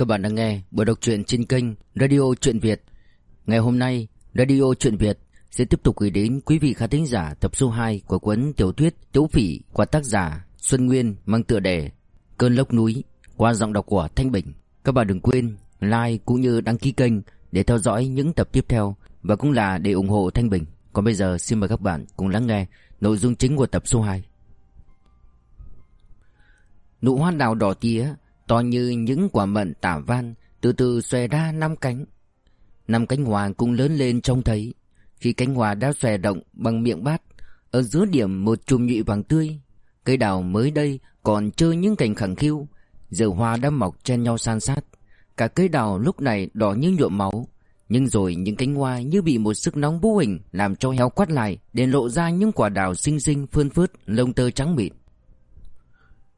Các bạn đang nghe buổi đọc truyện trên kênh Radio Truyện Việt. Ngày hôm nay, Radio Truyện Việt sẽ tiếp tục gửi đến quý vị khán thính giả tập số 2 của cuốn tiểu thuyết Tiếu Phỉ của tác giả Xuân Nguyên mang tựa đề Cơn lốc núi qua giọng đọc của Thanh Bình. Các bạn đừng quên like cũng như đăng ký kênh để theo dõi những tập tiếp theo và cũng là để ủng hộ Thanh Bình. Còn bây giờ xin mời các bạn cùng lắng nghe nội dung chính của tập số 2. Nụ hoa đào đỏ tía to như những quả mận tả van từ từ xòe ra năm cánh. Năm cánh hoa cũng lớn lên trông thấy. Khi cánh hoa đã xòe động bằng miệng bát, ở giữa điểm một chùm nhụy vàng tươi. Cây đào mới đây còn chơi những cành khẳng khiu, giờ hoa đã mọc chen nhau san sát. Cả cây đào lúc này đỏ như nhuộm máu, nhưng rồi những cánh hoa như bị một sức nóng vô hình làm cho heo quắt lại để lộ ra những quả đào xinh xinh phơn phớt lông tơ trắng mịn.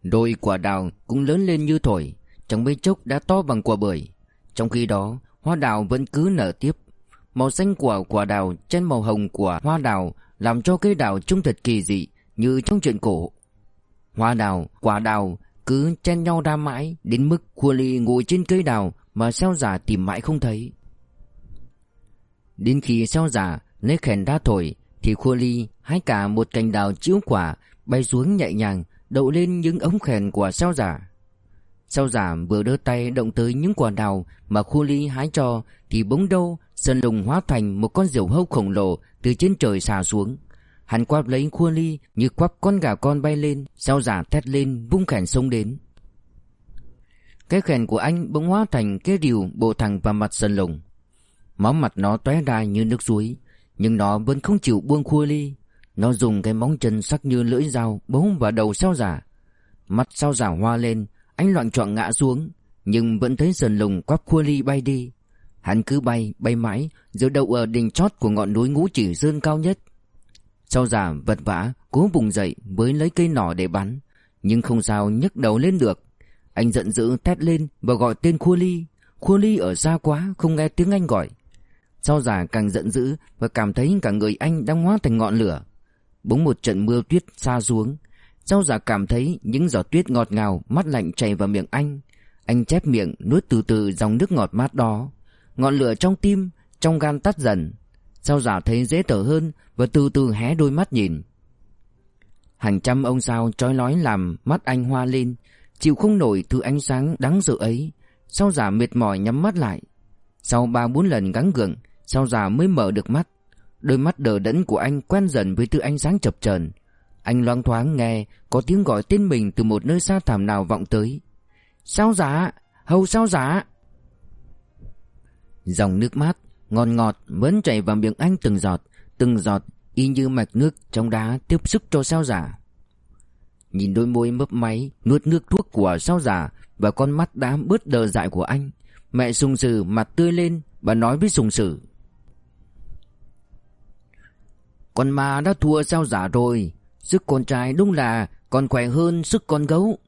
Đôi quả đào cũng lớn lên như thổi, trong mấy chốc đã to bằng quả bưởi. Trong khi đó, hoa đào vẫn cứ nở tiếp. Màu xanh của quả đào trên màu hồng của hoa đào làm cho cây đào trông thật kỳ dị như trong chuyện cổ. Hoa đào, quả đào cứ chen nhau ra mãi đến mức Khua Ly ngồi trên cây đào mà xeo giả tìm mãi không thấy. Đến khi xeo giả lấy khèn đá thổi thì Khua Ly hái cả một cành đào chiếu quả bay xuống nhẹ nhàng đậu lên những ống khèn của sao giả. Sao giả vừa đưa tay động tới những quả đào mà khu ly hái cho thì bỗng đâu sơn lùng hóa thành một con diều hâu khổng lồ từ trên trời xà xuống. Hắn quắp lấy khu ly như quắp con gà con bay lên, sao giả thét lên vung khèn xông đến. Cái khèn của anh bỗng hóa thành cái rìu bộ thẳng vào mặt sơn lùng. Máu mặt nó tóe ra như nước suối, nhưng nó vẫn không chịu buông khu ly. Nó dùng cái móng chân sắc như lưỡi dao bấu vào đầu sao giả. Mắt sao giả hoa lên, anh loạn trọn ngã xuống, nhưng vẫn thấy sần lùng quắp khua ly bay đi. Hắn cứ bay, bay mãi, rồi đậu ở đỉnh chót của ngọn núi ngũ chỉ sơn cao nhất. Sao giả vật vã, cố vùng dậy với lấy cây nỏ để bắn, nhưng không sao nhấc đầu lên được. Anh giận dữ thét lên và gọi tên Khua Ly. Khua Ly ở xa quá, không nghe tiếng anh gọi. Sao giả càng giận dữ và cảm thấy cả người anh đang hóa thành ngọn lửa. Bỗng một trận mưa tuyết xa xuống. Sao giả cảm thấy những giọt tuyết ngọt ngào Mắt lạnh chảy vào miệng anh. Anh chép miệng, nuốt từ từ dòng nước ngọt mát đó. Ngọn lửa trong tim, Trong gan tắt dần. Sao giả thấy dễ thở hơn Và từ từ hé đôi mắt nhìn. Hàng trăm ông sao trói lói làm mắt anh hoa lên. Chịu không nổi thứ ánh sáng đáng sợ ấy. Sao giả mệt mỏi nhắm mắt lại. Sau ba bốn lần gắng gượng Sao giả mới mở được mắt. Đôi mắt đờ đẫn của anh quen dần với thứ ánh sáng chập chờn. Anh loáng thoáng nghe có tiếng gọi tên mình từ một nơi xa thẳm nào vọng tới. Sao giả? Hầu sao giả? Dòng nước mát, ngọt ngọt vẫn chảy vào miệng anh từng giọt, từng giọt y như mạch nước trong đá tiếp sức cho sao giả. Nhìn đôi môi mấp máy nuốt nước thuốc của sao giả và con mắt đã bớt đờ dại của anh, mẹ sùng sử mặt tươi lên và nói với sùng sử. Con ma đã thua sao giả rồi? Sức con trai đúng là còn khỏe hơn sức con gấu.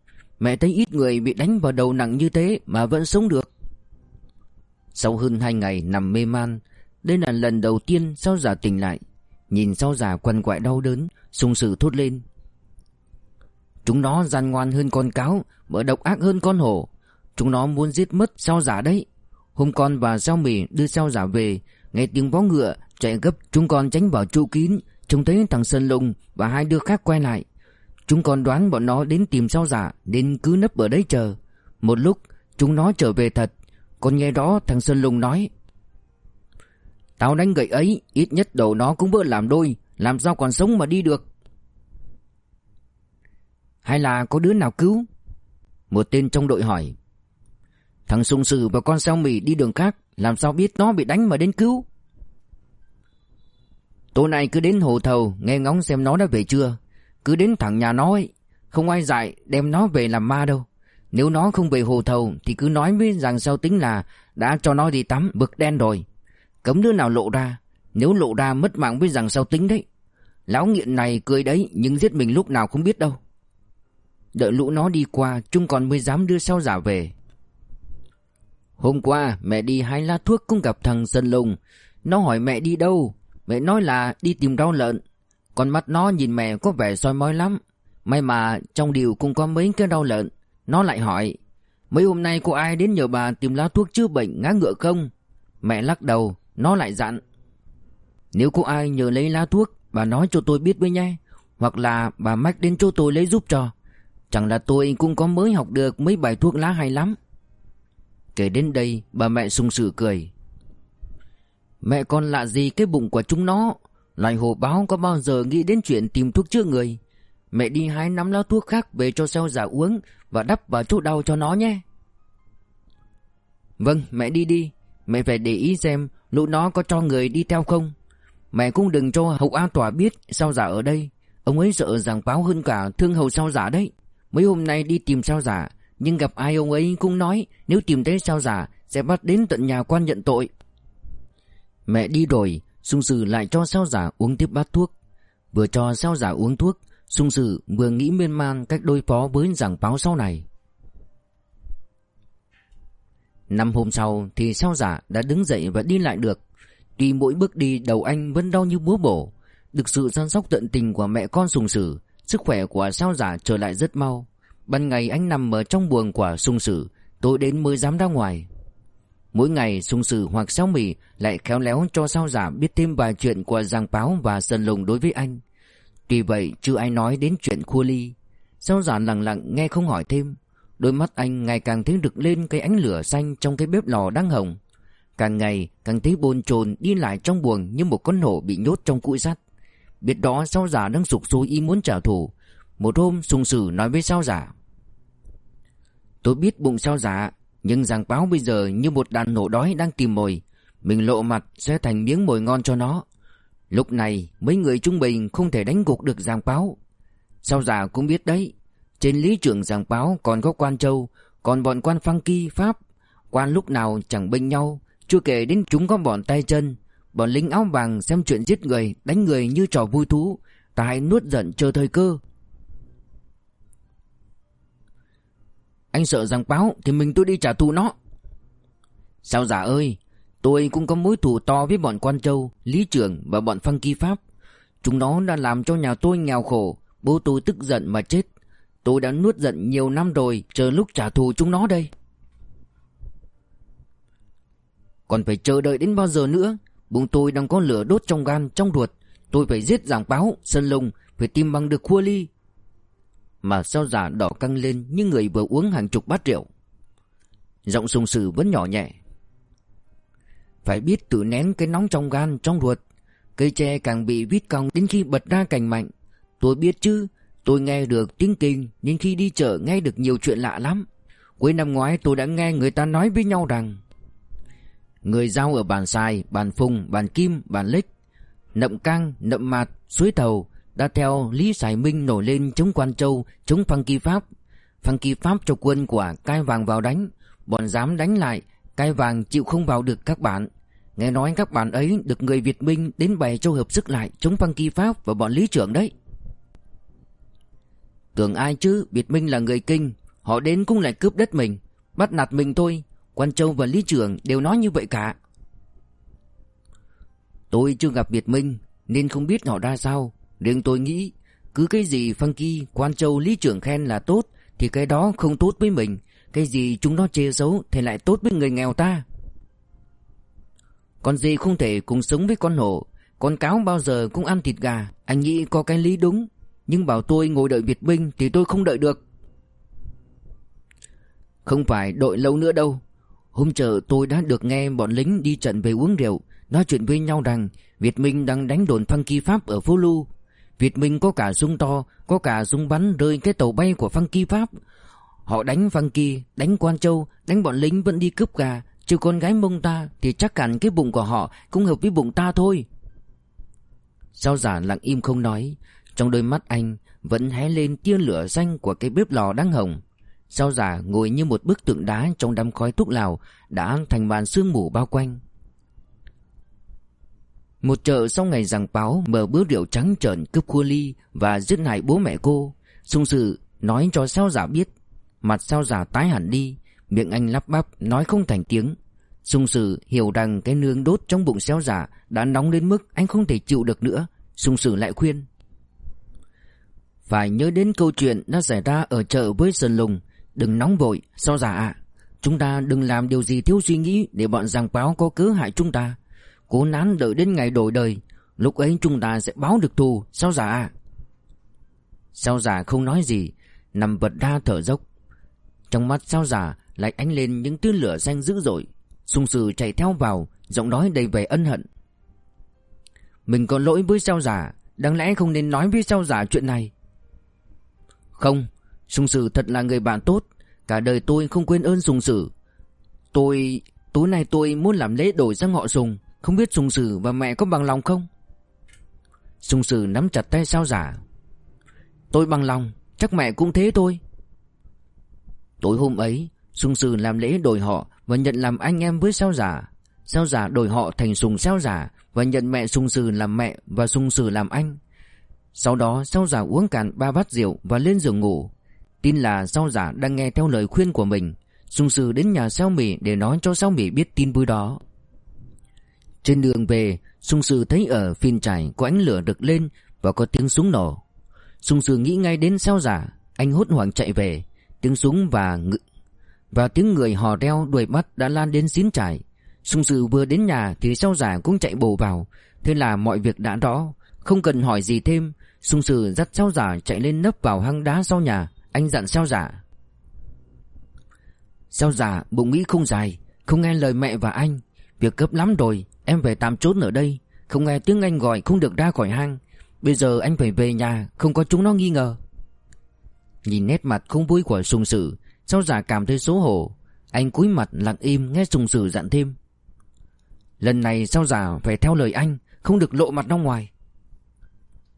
Mẹ thấy ít người bị đánh vào đầu nặng như thế mà vẫn sống được. Sau hơn hai ngày nằm mê man, Đây là lần đầu tiên sao giả tỉnh lại. Nhìn sao giả quằn quại đau đớn, sung sự thốt lên. Chúng nó gian ngoan hơn con cáo, Mở độc ác hơn con hổ. Chúng nó muốn giết mất sao giả đấy. Hôm con và sao mì đưa sao giả về, Nghe tiếng vó ngựa Chạy gấp, chúng con tránh vào trụ kín. Trông thấy thằng Sơn Lùng và hai đứa khác quay lại. Chúng con đoán bọn nó đến tìm sao giả, Nên cứ nấp ở đấy chờ. Một lúc, chúng nó trở về thật. Còn nghe đó thằng Sơn Lùng nói, Tao đánh gậy ấy, Ít nhất đầu nó cũng vỡ làm đôi. Làm sao còn sống mà đi được? Hay là có đứa nào cứu? Một tên trong đội hỏi. Thằng sung Sử và con sao mì đi đường khác, Làm sao biết nó bị đánh mà đến cứu? Tối nay cứ đến hồ thầu, Nghe ngóng xem nó đã về chưa? Cứ đến thẳng nhà nó ấy, Không ai dạy đem nó về làm ma đâu. Nếu nó không về hồ thầu Thì cứ nói với rằng sao tính là Đã cho nó đi tắm, bực đen rồi. Cấm đứa nào lộ ra, Nếu lộ ra mất mạng với rằng sao tính đấy. Lão nghiện này cười đấy, Nhưng giết mình lúc nào không biết đâu. Đợi lũ nó đi qua, Chúng còn mới dám đưa sao giả về. Hôm qua mẹ đi hái lá thuốc cũng gặp thằng Sơn Lùng. Nó hỏi mẹ đi đâu? Mẹ nói là đi tìm rau lợn. Còn mắt nó nhìn mẹ có vẻ soi mói lắm. May mà trong điều cũng có mấy cái rau lợn. Nó lại hỏi, Mấy hôm nay có ai đến nhờ bà tìm lá thuốc chữa bệnh ngã ngựa không? Mẹ lắc đầu, Nó lại dặn, Nếu có ai nhờ lấy lá thuốc, Bà nói cho tôi biết với nhé. Hoặc là bà mách đến chỗ tôi lấy giúp cho. Chẳng là tôi cũng có mới học được mấy bài thuốc lá hay lắm. Kể đến đây, bà mẹ sung sự cười. Mẹ con lạ gì cái bụng của chúng nó? Loài hồ báo có bao giờ nghĩ đến chuyện tìm thuốc chữa người? Mẹ đi hái nắm lá thuốc khác về cho xeo giả uống Và đắp vào chỗ đau cho nó nhé. Vâng mẹ đi đi. Mẹ phải để ý xem lũ nó có cho người đi theo không. Mẹ cũng đừng cho hậu A Tòa biết sao giả ở đây. Ông ấy sợ rằng báo hơn cả thương hầu sao giả đấy. Mấy hôm nay đi tìm sao giả, Nhưng gặp ai ông ấy cũng nói Nếu tìm thấy sao giả Sẽ bắt đến tận nhà quan nhận tội. Mẹ đi rồi, Sung Sử lại cho sao giả uống tiếp bát thuốc. Vừa cho sao giả uống thuốc, Sung Sử vừa nghĩ miên man cách đối phó với giảng báo sau này. Năm hôm sau thì sao giả đã đứng dậy và đi lại được. Tuy mỗi bước đi đầu anh vẫn đau như búa bổ, Được sự săn sóc tận tình của mẹ con sùng sử Sức khỏe của sao giả trở lại rất mau. Ban ngày anh nằm ở trong buồng của sung sử Tối đến mới dám ra ngoài. Mỗi ngày sung sử hoặc sao mì Lại khéo léo cho sao giả biết thêm vài chuyện Của giang báo và sơn lùng đối với anh. Tuy vậy, chưa ai nói đến chuyện khua ly. Sao giả lặng lặng nghe không hỏi thêm. Đôi mắt anh ngày càng thấy rực lên cái ánh lửa xanh trong cái bếp lò đang hồng. Càng ngày, càng thấy bồn chồn đi lại trong buồng như một con hổ bị nhốt trong cụi sắt. Biết đó, sao giả đang sục sôi ý muốn trả thù. Một hôm, sung sử nói với sao giả. Tôi biết bụng sao giả nhưng giang báo bây giờ như một đàn nổ đói đang tìm mồi. Mình lộ mặt sẽ thành miếng mồi ngon cho nó. Lúc này, mấy người trung bình không thể đánh gục được giang báo. Sao giả cũng biết đấy, Trên lý trưởng giang báo còn có quan châu, Còn bọn quan phăng kỳ Pháp. Quan lúc nào chẳng bênh nhau, Chưa kể đến chúng có bọn tay chân. Bọn lính áo vàng xem chuyện giết người, Đánh người như trò vui thú, Ta hãy nuốt giận chờ thời cơ. Anh sợ rằng báo Thì mình tôi đi trả thù nó. Sao giả ơi, Tôi cũng có mối thù to với bọn quan châu, Lý trưởng và bọn phăng kỳ Pháp. Chúng nó đã làm cho nhà tôi nghèo khổ, Bố tôi tức giận mà chết. Tôi đã nuốt giận nhiều năm rồi, Chờ lúc trả thù chúng nó đây. Còn phải chờ đợi đến bao giờ nữa? Bụng tôi đang có lửa đốt trong gan, trong ruột. Tôi phải giết giảng báo, Sơn lùng, Phải tìm bằng được khua ly. Mà sao giả đỏ căng lên Như người vừa uống hàng chục bát rượu. Giọng sùng sử vẫn nhỏ nhẹ. Phải biết tự nén cái nóng trong gan trong ruột. Cây tre càng bị vít cong Đến khi bật ra cành mạnh. Tôi biết chứ Tôi nghe được tiếng kinh Nhưng khi đi chợ nghe được nhiều chuyện lạ lắm. Cuối năm ngoái tôi đã nghe người ta nói với nhau rằng Người giao ở bàn Sai, bàn Phùng, bàn Kim, bàn Lích Nậm căng, Nậm Mạt, Suối Thầu đã theo Lý Sài Minh nổi lên chống Quan Châu, chống Phăng Kỳ Pháp. Phăng Kỳ Pháp cho quân của Cai Vàng vào đánh. Bọn dám đánh lại Cai Vàng chịu không vào được các bạn. Nghe nói các bạn ấy được người Việt Minh đến bày cho hợp sức lại chống Phăng Kỳ Pháp và bọn Lý Trưởng đấy. Tưởng ai chứ, Việt Minh là người kinh. Họ đến cũng lại cướp đất mình. Bắt nạt mình thôi. Quan Châu và Lý Trưởng đều nói như vậy cả. Tôi chưa gặp Việt Minh Nên không biết họ ra sao. Riêng tôi nghĩ Cứ cái gì Phan Kỳ, Quan Châu, Lý Trưởng khen là tốt Thì cái đó không tốt với mình. Cái gì chúng nó chê xấu Thì lại tốt với người nghèo ta. Con gì không thể cùng sống với con hổ. Con cáo bao giờ cũng ăn thịt gà. Anh nghĩ có cái lý đúng. Nhưng bảo tôi ngồi đợi Việt Minh Thì tôi không đợi được. Không phải đợi lâu nữa đâu. Hôm chờ tôi đã được nghe bọn lính đi trận về uống rượu Nói chuyện với nhau rằng Việt Minh đang đánh đồn phăng kỳ Pháp ở phố Lu. Việt Minh có cả súng to, Có cả súng bắn rơi cái tàu bay của phăng kỳ Pháp. Họ đánh phăng kỳ, Đánh Quan Châu, Đánh bọn lính vẫn đi cướp gà. Chứ con gái mông ta Thì chắc hẳn cái bụng của họ Cũng hợp với bụng ta thôi. Sao giả lặng im không nói. Trong đôi mắt anh Vẫn hé lên tia lửa xanh của cái bếp lò đang hồng. Sao giả ngồi như một bức tượng đá trong đám khói thuốc lào đã thành màn sương mù bao quanh. Một chợ sau ngày giằng báo mở bữa rượu trắng trợn cướp khua ly và giết hại bố mẹ cô. Sung sự nói cho sao giả biết. Mặt sao giả tái hẳn đi, miệng anh lắp bắp nói không thành tiếng. Sung sự hiểu rằng cái nương đốt trong bụng xéo giả đã nóng đến mức anh không thể chịu được nữa. Sung sự lại khuyên. Phải nhớ đến câu chuyện đã xảy ra ở chợ với Sơn Lùng Đừng nóng vội Sao giả ạ Chúng ta đừng làm điều gì thiếu suy nghĩ Để bọn giang báo có cớ hại chúng ta Cố nán đợi đến ngày đổi đời, Lúc ấy chúng ta sẽ báo được thù, Sao giả Sao giả không nói gì, Nằm vật đa thở dốc. Trong mắt sao giả lại ánh lên những tia lửa xanh dữ dội. Sung sử chạy theo vào, Giọng nói đầy vẻ ân hận. Mình có lỗi với sao giả Đáng lẽ không nên nói với sao giả chuyện này. Không, Sung sử thật là người bạn tốt, Cả đời tôi không quên ơn sung sử Tôi... Tối nay tôi muốn làm lễ đổi sang họ sùng. Không biết sùng sử và mẹ có bằng lòng không? Sùng sử nắm chặt tay sao giả. Tôi bằng lòng, Chắc mẹ cũng thế thôi. Tối hôm ấy, sùng Sử làm lễ đổi họ Và nhận làm anh em với sao giả. Sao giả đổi họ thành sùng sao giả Và nhận mẹ sùng sử làm mẹ Và sùng sử làm anh. Sau đó, sao giả uống cạn ba bát rượu Và lên giường ngủ. Tin là sao giả đang nghe theo lời khuyên của mình. Sùng sử đến nhà sao mì Để nói cho sao mì biết tin vui đó. Trên đường về, Sung sử thấy ở phiên trải Có ánh lửa rực lên Và có tiếng súng nổ. Sung sử nghĩ ngay đến sao giả, Anh hốt hoảng chạy về. Tiếng súng và ngự, và tiếng người hò reo đuổi bắt đã lan đến xín trải Sung Sư vừa đến nhà thì sao giả cũng chạy bổ vào. Thế là mọi việc đã rõ, Không cần hỏi gì thêm. Sung Sư dắt sao giả chạy lên nấp vào hang đá sau nhà. Anh dặn sao giả Sao giả, bụng nghĩ không dài, Không nghe lời mẹ và anh, Việc cấp lắm rồi. Em về tạm trốn ở đây. Không nghe tiếng anh gọi không được ra khỏi hang. Bây giờ anh phải về nhà Không có chúng nó nghi ngờ. Nhìn nét mặt không vui của sùng sử, Sao giả cảm thấy xấu hổ. Anh cúi mặt lặng im nghe sùng sử dặn thêm. Lần này sao giả phải theo lời anh Không được lộ mặt ra ngoài?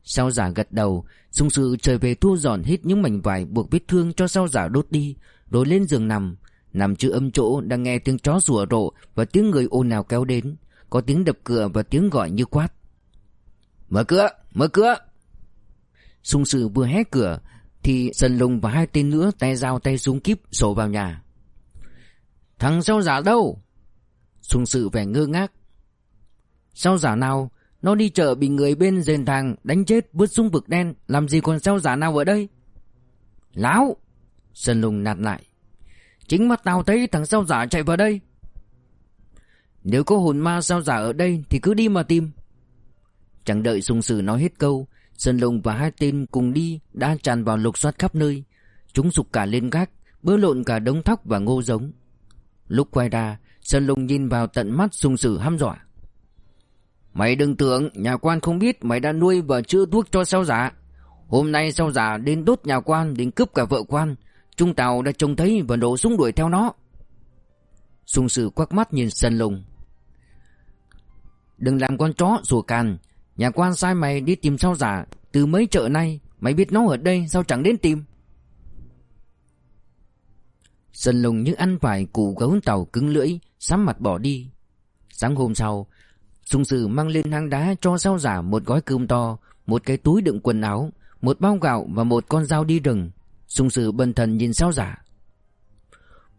Sao giả gật đầu Sùng sử trở về thu dọn hết những mảnh vải Buộc vết thương cho sao giả đốt đi Rồi lên giường nằm. Nằm chưa âm chỗ đang nghe tiếng chó rủa rộ Và tiếng người ồn ào kéo đến. Có tiếng đập cửa và tiếng gọi như quát. Mở cửa, mở cửa. Sung sự vừa hé cửa thì Sơn Lùng và hai tên nữa tay dao tay súng kíp sổ vào nhà. Thằng sao giả đâu? Sung sự vẻ ngơ ngác. Sao giả nào? Nó đi chợ bị người bên rền thang Đánh chết bước xuống vực đen. Làm gì còn sao giả nào ở đây? Láo! Sơn Lùng nạt lại. Chính mắt tao thấy thằng sao giả chạy vào đây. Nếu có hồn ma sao giả ở đây Thì cứ đi mà tìm Chẳng đợi sung sử nói hết câu Sơn Lùng và hai tên cùng đi đã tràn vào lục soát khắp nơi. Chúng sụp cả lên gác, bơ lộn cả đống thóc và ngô giống. Lúc quay ra, Sơn Lùng nhìn vào tận mắt sung sử hăm dọa. Mày đừng tưởng nhà quan không biết mày đã nuôi và chữa thuốc cho sao giả. Hôm nay sao giả đến đốt nhà quan đến cướp cả vợ quan. Trung Tàu đã trông thấy và nổ súng đuổi theo nó. Sung sử quắc mắt nhìn Sơn Lùng. Đừng làm con chó rùa càn. Nhà quan sai mày đi tìm sao giả. Từ mấy chợ nay, Mày biết nó ở đây sao chẳng đến tìm? Sơn lùng như ăn phải củ gấu tàu cứng lưỡi Sắm mặt bỏ đi. Sáng hôm sau, Sùng sử mang lên hang đá cho sao giả một gói cơm to, Một cái túi đựng quần áo, Một bao gạo và một con dao đi rừng. Sùng sử bần thần nhìn sao giả.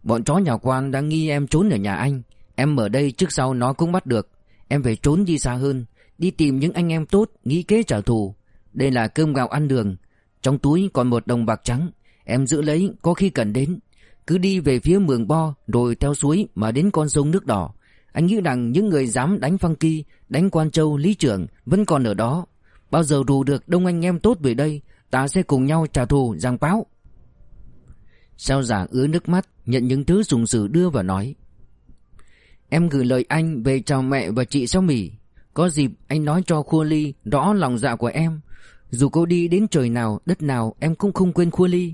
Bọn chó nhà quan đang nghi em trốn ở nhà anh. Em ở đây trước sau nó cũng bắt được. Em phải trốn đi xa hơn Đi tìm những anh em tốt Nghĩ kế trả thù. Đây là cơm gạo ăn đường. Trong túi còn một đồng bạc trắng. Em giữ lấy có khi cần đến. Cứ đi về phía mường bo Rồi theo suối mà đến con sông nước đỏ. Anh nghĩ rằng những người dám đánh Phăng Kỳ Đánh Quan Châu, Lý Trưởng Vẫn còn ở đó. Bao giờ rủ được đông anh em tốt về đây Ta sẽ cùng nhau trả thù giang báo Sao giả ứa nước mắt Nhận những thứ dùng sử đưa và nói. Em gửi lời anh về chào mẹ và chị sao Mỹ. có dịp anh nói cho Khua Ly rõ lòng dạ của em. Dù cô đi đến trời nào, đất nào, em cũng không quên Khua Ly.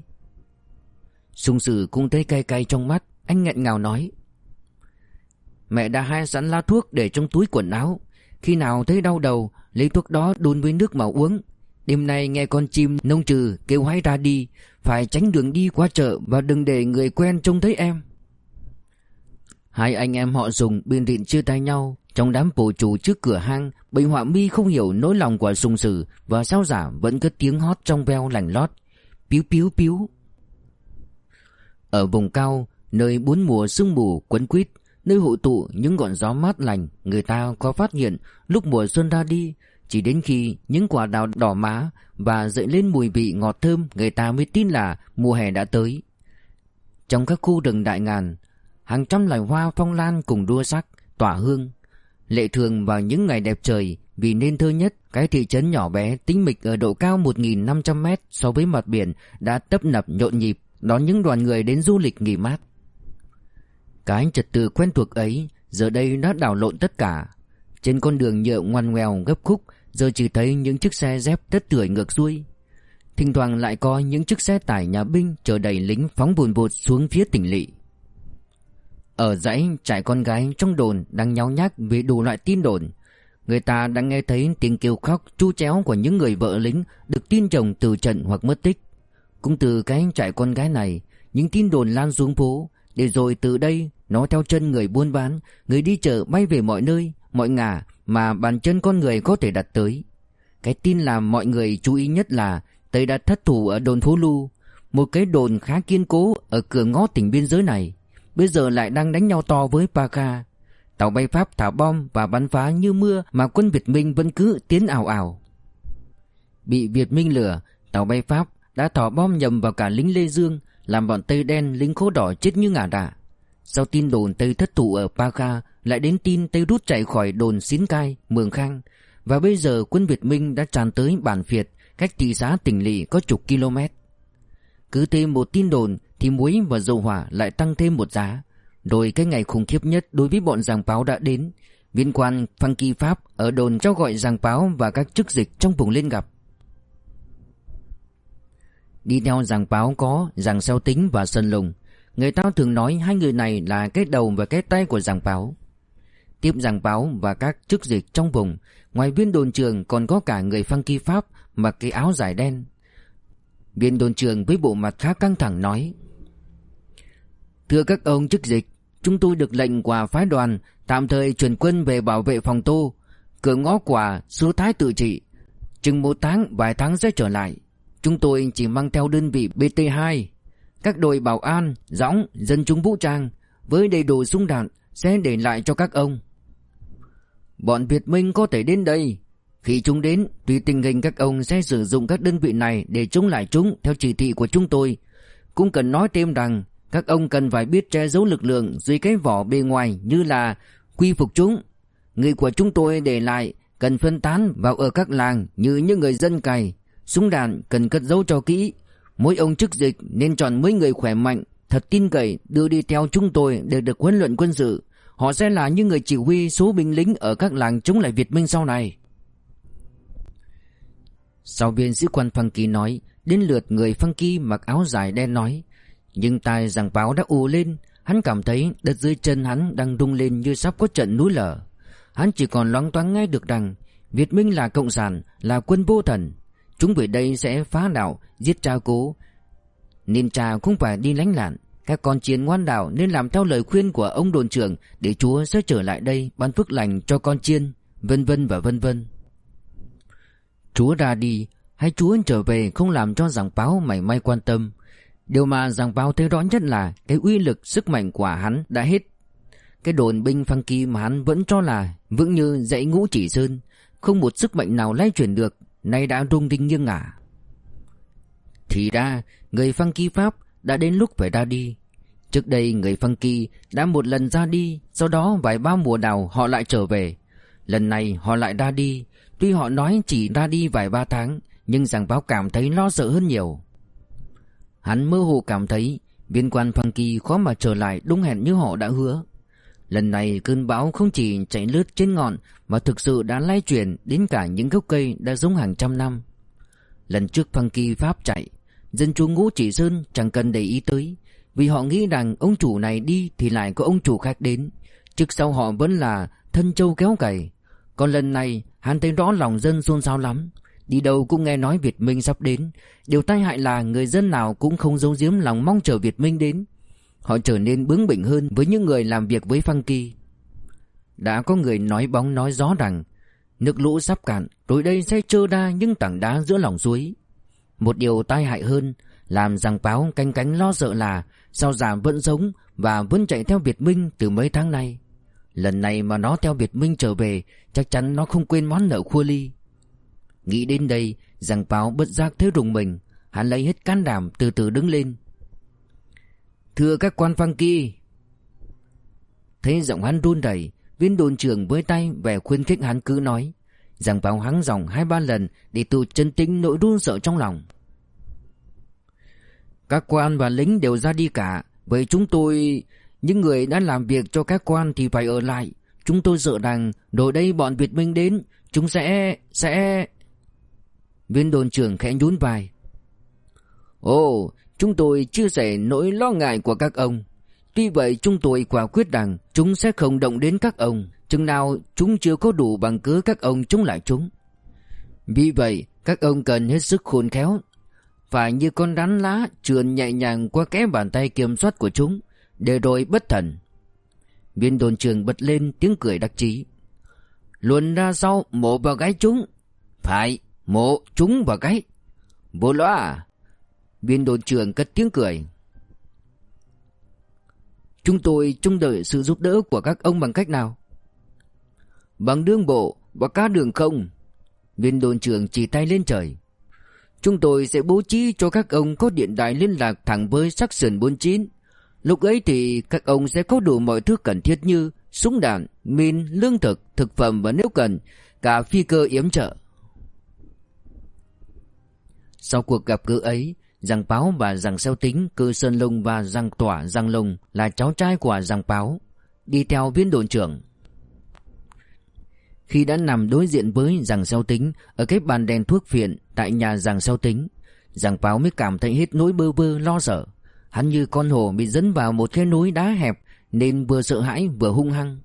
Sung sử cũng thấy cay cay trong mắt, Anh nghẹn ngào nói. Mẹ đã hai sẵn lá thuốc để trong túi quần áo. Khi nào thấy đau đầu, Lấy thuốc đó đun với nước mà uống. Đêm nay nghe con chim nông trừ kêu hãy ra đi, Phải tránh đường đi qua chợ Và đừng để người quen trông thấy em. Hai anh em họ dùng biên định chia tay nhau, trong đám bồ chủ trước cửa hang Bệnh họa mi không hiểu nỗi lòng của sùng sử Và sao giả vẫn cất tiếng hót trong veo lành lót. Piu piu piu. Ở vùng cao, Nơi bốn mùa sương mù quấn quýt Nơi hội tụ những ngọn gió mát lành, Người ta có phát hiện Lúc mùa xuân ra đi, Chỉ đến khi những quả đào đỏ má Và dậy lên mùi vị ngọt thơm, Người ta mới tin là mùa hè đã tới. Trong các khu rừng đại ngàn Hàng trăm loài hoa phong lan cùng đua sắc, Tỏa hương. Lệ thường vào những ngày đẹp trời, Vì nên thơ nhất, Cái thị trấn nhỏ bé Tính mịch ở độ cao 1.500 mét So với mặt biển Đã tấp nập nhộn nhịp, Đón những đoàn người đến du lịch nghỉ mát. Cái trật tự quen thuộc ấy, Giờ đây đã đảo lộn tất cả. Trên con đường nhựa ngoằn ngoèo gấp khúc, Giờ chỉ thấy những chiếc xe dép tất tưởi ngược xuôi. Thỉnh thoảng lại có những chiếc xe tải nhà binh Chở đầy lính phóng bùn bột xuống phía tỉnh lỵ. Ở dãy trại con gái trong đồn Đang nháo nhác vì đủ loại tin đồn. Người ta đã nghe thấy tiếng kêu khóc, chu chéo của những người vợ lính Được tin chồng từ trận hoặc mất tích. Cũng từ cái trại con gái này, Những tin đồn lan xuống phố, Để rồi từ đây, nó theo chân người buôn bán, Người đi chợ bay về mọi nơi, Mọi ngả mà bàn chân con người có thể đặt tới. Cái tin làm mọi người chú ý nhất là Tây đã thất thủ ở đồn Phú Lu, Một cái đồn khá kiên cố Ở cửa ngõ tỉnh biên giới này. Bây giờ lại đang đánh nhau to với Paga. Tàu bay Pháp thả bom và bắn phá như mưa Mà quân Việt Minh vẫn cứ tiến ảo ảo Bị Việt Minh lừa Tàu bay Pháp đã thỏ bom nhầm vào cả lính Lê Dương Làm bọn Tây đen lính khố đỏ chết như ngả đà Sau tin đồn Tây thất thủ ở Paga, Lại đến tin Tây rút chạy khỏi đồn Xín Cai, Mường Khang Và bây giờ quân Việt Minh đã tràn tới bản Việt cách thị xã tỉnh lỵ có chục km. Cứ thêm một tin đồn thì muối và dầu hỏa lại tăng thêm một giá. Rồi cái ngày khủng khiếp nhất đối với bọn giàng báo đã đến. Viên quan Phan Kỳ Pháp ở đồn cho gọi giàng báo và các chức dịch trong vùng lên gặp. Đi theo giàng báo có giàng xeo tính và sơn lùng. Người ta thường nói hai người này là cái đầu và cái tay của giàng báo. Tiếp giàng báo và các chức dịch trong vùng, ngoài viên đồn trường còn có cả người Phan Kỳ Pháp mặc cái áo dài đen. Viên đồn trường với bộ mặt khá căng thẳng nói Thưa các ông chức dịch Chúng tôi được lệnh của phái đoàn Tạm thời chuyển quân về bảo vệ phòng tô. Cửa ngõ quả số thái tự trị. Chừng một tháng vài tháng sẽ trở lại. Chúng tôi chỉ mang theo đơn vị BT2 Các đội bảo an, gióng, dân chúng vũ trang Với đầy đủ súng đạn Sẽ để lại cho các ông. Bọn Việt Minh có thể đến đây. Khi chúng đến, tùy tình hình các ông sẽ sử dụng các đơn vị này để chống lại chúng theo chỉ thị của chúng tôi. Cũng cần nói thêm rằng, các ông cần phải biết che giấu lực lượng dưới cái vỏ bề ngoài như là quy phục chúng. Người của chúng tôi để lại cần phân tán vào ở các làng như những người dân cày. Súng đạn cần cất giấu cho kỹ. Mỗi ông chức dịch nên chọn mấy người khỏe mạnh, thật tin cậy đưa đi theo chúng tôi để được huấn luyện quân sự. Họ sẽ là những người chỉ huy số binh lính ở các làng chống lại Việt Minh sau này. Sau viên sĩ quan Phăng Kỳ nói Đến lượt người Phăng Kỳ mặc áo dài đen nói nhưng tai giảng báo đã ù lên. Hắn cảm thấy đất dưới chân hắn đang rung lên như sắp có trận núi lở. Hắn chỉ còn loáng toáng nghe được rằng, Việt Minh là cộng sản, Là quân vô thần. Chúng về đây sẽ phá đảo, Giết cha cố. Nên cha cũng phải đi lánh lạn Các con chiến ngoan đạo nên làm theo lời khuyên của ông đồn trưởng Để chúa sẽ trở lại đây Ban phước lành cho con chiên, Vân vân và vân vân. Chúa ra đi, hay Chúa trở về không làm cho giảng báo mảy may quan tâm. Điều mà Giang báo thấy rõ nhất là cái uy lực sức mạnh của hắn đã hết. Cái đồn binh phăng kỳ mà hắn vẫn cho là vững như dãy ngũ chỉ sơn, không một sức mạnh nào lay chuyển được, nay đã rung rinh nghiêng ngả. Thì ra, người phăng kỳ Pháp đã đến lúc phải ra đi. Trước đây người phăng kỳ đã một lần ra đi, sau đó vài ba mùa đào họ lại trở về. Lần này họ lại ra đi, Tuy họ nói chỉ ra đi vài ba tháng Nhưng Giang báo cảm thấy lo sợ hơn nhiều Hắn mơ hồ cảm thấy Viên quan Phan Kỳ khó mà trở lại đúng hẹn như họ đã hứa. Lần này cơn bão không chỉ chạy lướt trên ngọn Mà thực sự đã lay chuyển đến cả những gốc cây đã giống hàng trăm năm. Lần trước Phan Kỳ Pháp chạy, Dân chúng ngũ chỉ sơn chẳng cần để ý tới, Vì họ nghĩ rằng ông chủ này đi thì lại có ông chủ khác đến, Trước sau họ vẫn là thân châu kéo cày. Còn lần này, Hắn thấy rõ lòng dân xôn xao lắm Đi đâu cũng nghe nói Việt Minh sắp đến. Điều tai hại là người dân nào cũng không giấu giếm lòng mong chờ Việt Minh đến. Họ trở nên bướng bỉnh hơn với những người làm việc với Phăng Kỳ. Đã có người nói bóng nói gió rằng, Nước lũ sắp cạn, Rồi đây sẽ trơ đa những tảng đá giữa lòng suối. Một điều tai hại hơn, Làm rằng báo canh cánh lo sợ là Sao giảm vẫn giống Và vẫn chạy theo Việt Minh từ mấy tháng nay. Lần này mà nó theo Việt Minh trở về, Chắc chắn nó không quên món nợ khua ly. Nghĩ đến đây Giang báo bất giác thấy rùng mình. Hắn lấy hết can đảm, từ từ đứng lên. Thưa các quan phăng kỳ Thấy giọng hắn run rẩy, Viên đồn trưởng với tay về khuyên khích hắn cứ nói. Giang báo hắng dòng hai ba lần Để tự chân tính nỗi run sợ trong lòng. Các quan và lính đều ra đi cả. Vậy chúng tôi, Những người đã làm việc cho các quan thì phải ở lại. Chúng tôi sợ rằng Rồi đây bọn Việt Minh đến, Chúng sẽ... sẽ... Viên đồn trưởng khẽ nhún vai. Ồ, chúng tôi chia sẻ nỗi lo ngại của các ông. Tuy vậy chúng tôi quả quyết rằng Chúng sẽ không động đến các ông. Chừng nào chúng chưa có đủ bằng cứ các ông chống lại chúng. Vì vậy các ông cần hết sức khôn khéo. Phải như con rắn lá trườn nhẹ nhàng qua kẽ bàn tay kiểm soát của chúng Để rồi bất thần. Viên đồn trường bật lên tiếng cười đặc trí Luồn ra sau mổ vào gái chúng. Phải mộ chúng vào cái. Bố loa à? Viên đồn trường cất tiếng cười. Chúng tôi trông đợi sự giúp đỡ của các ông bằng cách nào? Bằng đường bộ và cá đường không. Viên đồn trưởng chỉ tay lên trời. Chúng tôi sẽ bố trí cho các ông có điện đài liên lạc thẳng với Saxon 49 Lúc ấy thì các ông sẽ có đủ mọi thứ cần thiết như súng đạn, min, lương thực, thực phẩm và nếu cần, cả phi cơ yếm trợ. Sau cuộc gặp gỡ ấy, Giang Páo và Giang Xeo Tính, Cư Sơn Lông và Giang Tỏa Giang Lông là cháu trai của Giang Páo, đi theo viên đồn trưởng. Khi đã nằm đối diện với Giang Xeo Tính ở cái bàn đèn thuốc phiện tại nhà Giang Xeo Tính, Giang Páo mới cảm thấy hết nỗi bơ vơ lo sợ. Hắn như con hổ bị dẫn vào một cái núi đá hẹp nên vừa sợ hãi vừa hung hăng.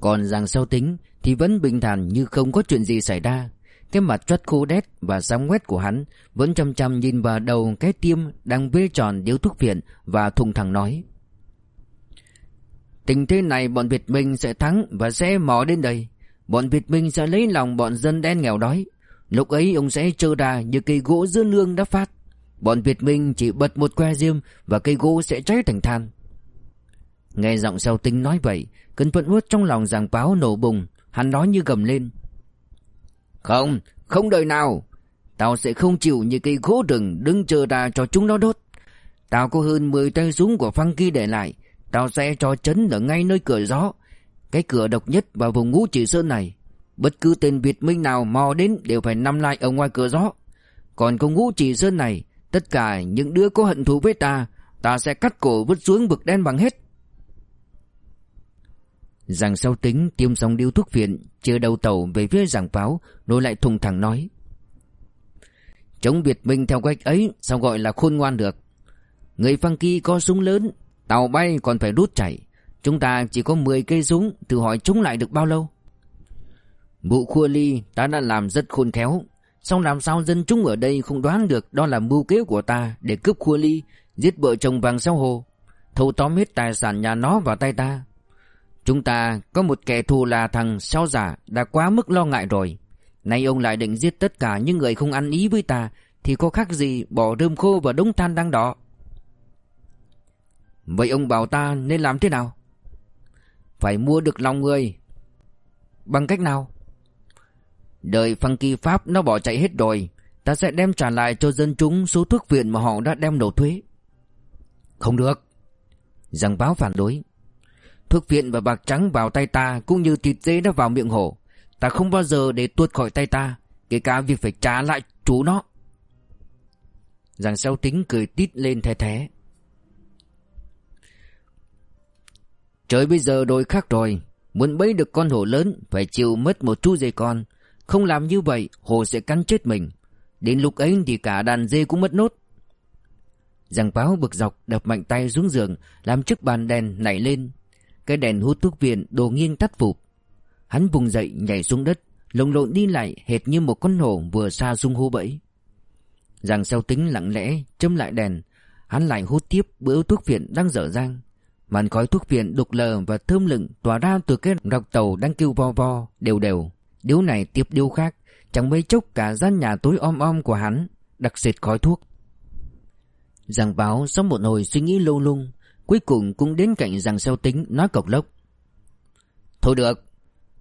Còn Giang Xeo Tính thì vẫn bình thản như không có chuyện gì xảy ra. Cái mặt chất khô đét và sáng quét của hắn vẫn chăm chăm nhìn vào đầu cái tiêm đang vê tròn điếu thuốc phiện và thùng thẳng nói. Tình thế này bọn Việt Minh sẽ thắng và sẽ mò đến đây. Bọn Việt Minh sẽ lấy lòng bọn dân đen nghèo đói. Lúc ấy ông sẽ trơ đà như cây gỗ dưa nương đã phát. Bọn Việt Minh chỉ bật một que diêm và cây gỗ sẽ cháy thành than. Nghe giọng sao tinh nói vậy, cơn phẫn uất trong lòng giảng báo nổ bùng, hắn nói như gầm lên. Không, không đời nào. Tao sẽ không chịu như cây gỗ rừng đứng chờ ta cho chúng nó đốt. Tao có hơn 10 tay súng của Phăng Kỳ để lại. Tao sẽ cho chấn ở ngay nơi cửa gió. Cái cửa độc nhất vào vùng ngũ chỉ sơn này. Bất cứ tên Việt Minh nào mò đến đều phải nằm lại ở ngoài cửa gió. Còn có ngũ chỉ sơn này, tất cả những đứa có hận thù với ta, ta sẽ cắt cổ vứt xuống vực đen bằng hết. Giang sau tính tiêm xong điếu thuốc viện Chưa đầu tàu về phía giảng pháo Rồi lại thùng thẳng nói. Chống Việt Minh theo cách ấy, Sao gọi là khôn ngoan được? Người phăng kỳ có súng lớn, Tàu bay còn phải rút chạy Chúng ta chỉ có 10 cây súng Thử hỏi chúng lại được bao lâu? Vụ khua ly, ta đã làm rất khôn khéo. Xong làm sao dân chúng ở đây không đoán được Đó là mưu kế của ta Để cướp khua ly, Giết vợ chồng vàng sao hồ. Thâu tóm hết tài sản nhà nó vào tay ta. Chúng ta có một kẻ thù là thằng sao giả đã quá mức lo ngại rồi. Nay ông lại định giết tất cả những người không ăn ý với ta, thì có khác gì bỏ rơm khô vào đống than đang đỏ. Vậy ông bảo ta nên làm thế nào? Phải mua được lòng người. Bằng cách nào? Đời phăng kỳ Pháp nó bỏ chạy hết rồi. Ta sẽ đem trả lại cho dân chúng số thuốc viện mà họ đã đem nộp thuế. Không được. Giang báo phản đối. Thuốc viện và bạc trắng vào tay ta cũng như thịt dê đã vào miệng hổ. Ta không bao giờ để tuột khỏi tay ta, kể cả việc phải trả lại chú nó. Giàng xeo tính cười tít lên the thé Trời bây giờ đôi khác rồi, muốn bấy được con hổ lớn phải chịu mất một chú dê con. Không làm như vậy, hổ sẽ cắn chết mình. Đến lúc ấy thì cả đàn dê cũng mất nốt. Giàng báo bực dọc đập mạnh tay xuống giường, làm chiếc bàn đèn nảy lên, cái đèn hút thuốc viện đổ nghiêng tắt vụp, Hắn vùng dậy nhảy xuống đất Lồng lộn đi lại hệt như một con hổ vừa xa dung hô bẫy giàng xeo tính lặng lẽ châm lại đèn Hắn lại hút tiếp bữa thuốc viện đang dở dang Màn khói thuốc viện đục lờ và thơm lừng tỏa ra từ cái rọc tàu đang kêu vo vo, đều đều. Điếu này tiếp điếu khác, chẳng mấy chốc cả gian nhà tối om om của hắn, đặc sệt khói thuốc. giàng báo sau một hồi suy nghĩ lâu lung, Cuối cùng cũng đến cạnh rằng xeo tính nói cộc lốc. Thôi được,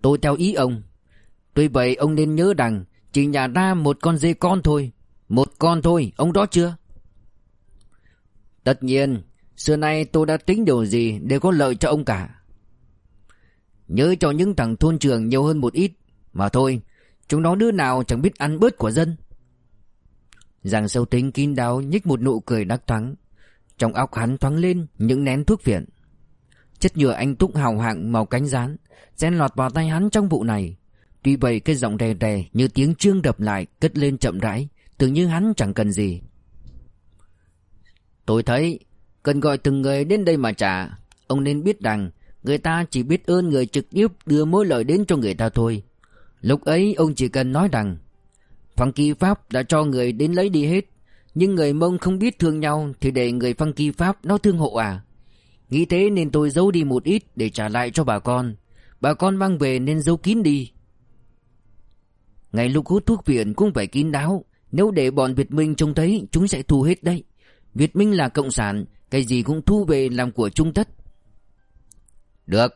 Tôi theo ý ông. Tuy vậy, ông nên nhớ rằng Chỉ nhà ra một con dê con thôi. Một con thôi, ông đó chưa? Tất nhiên, Xưa nay tôi đã tính điều gì đều có lợi cho ông cả. Nhớ cho những thằng thôn trường nhiều hơn một ít, Mà thôi, Chúng nó đứa nào chẳng biết ăn bớt của dân. Giàng sâu tính kín đáo nhích một nụ cười đắc thắng. Trong óc hắn thoáng lên những nén thuốc phiện. Chất nhựa anh túc hào hạng màu cánh rán, Xen lọt vào tay hắn trong vụ này. Tuy vậy cái giọng đè đè như tiếng trương đập lại Cất lên chậm rãi, Tưởng như hắn chẳng cần gì. Tôi thấy Cần gọi từng người đến đây mà trả. Ông nên biết rằng Người ta chỉ biết ơn người trực tiếp đưa mối lợi đến cho người ta thôi. Lúc ấy ông chỉ cần nói rằng Phăng kỳ Pháp đã cho người đến lấy đi hết nhưng người Mông không biết thương nhau Thì để người Phăng kỳ Pháp nó thương hộ à? Nghĩ thế nên tôi giấu đi một ít Để trả lại cho bà con. Bà con mang về nên giấu kín đi. Ngày lúc hút thuốc viện cũng phải kín đáo. Nếu để bọn Việt Minh trông thấy, Chúng sẽ thu hết đấy. Việt Minh là cộng sản, Cái gì cũng thu về làm của trung tất. Được.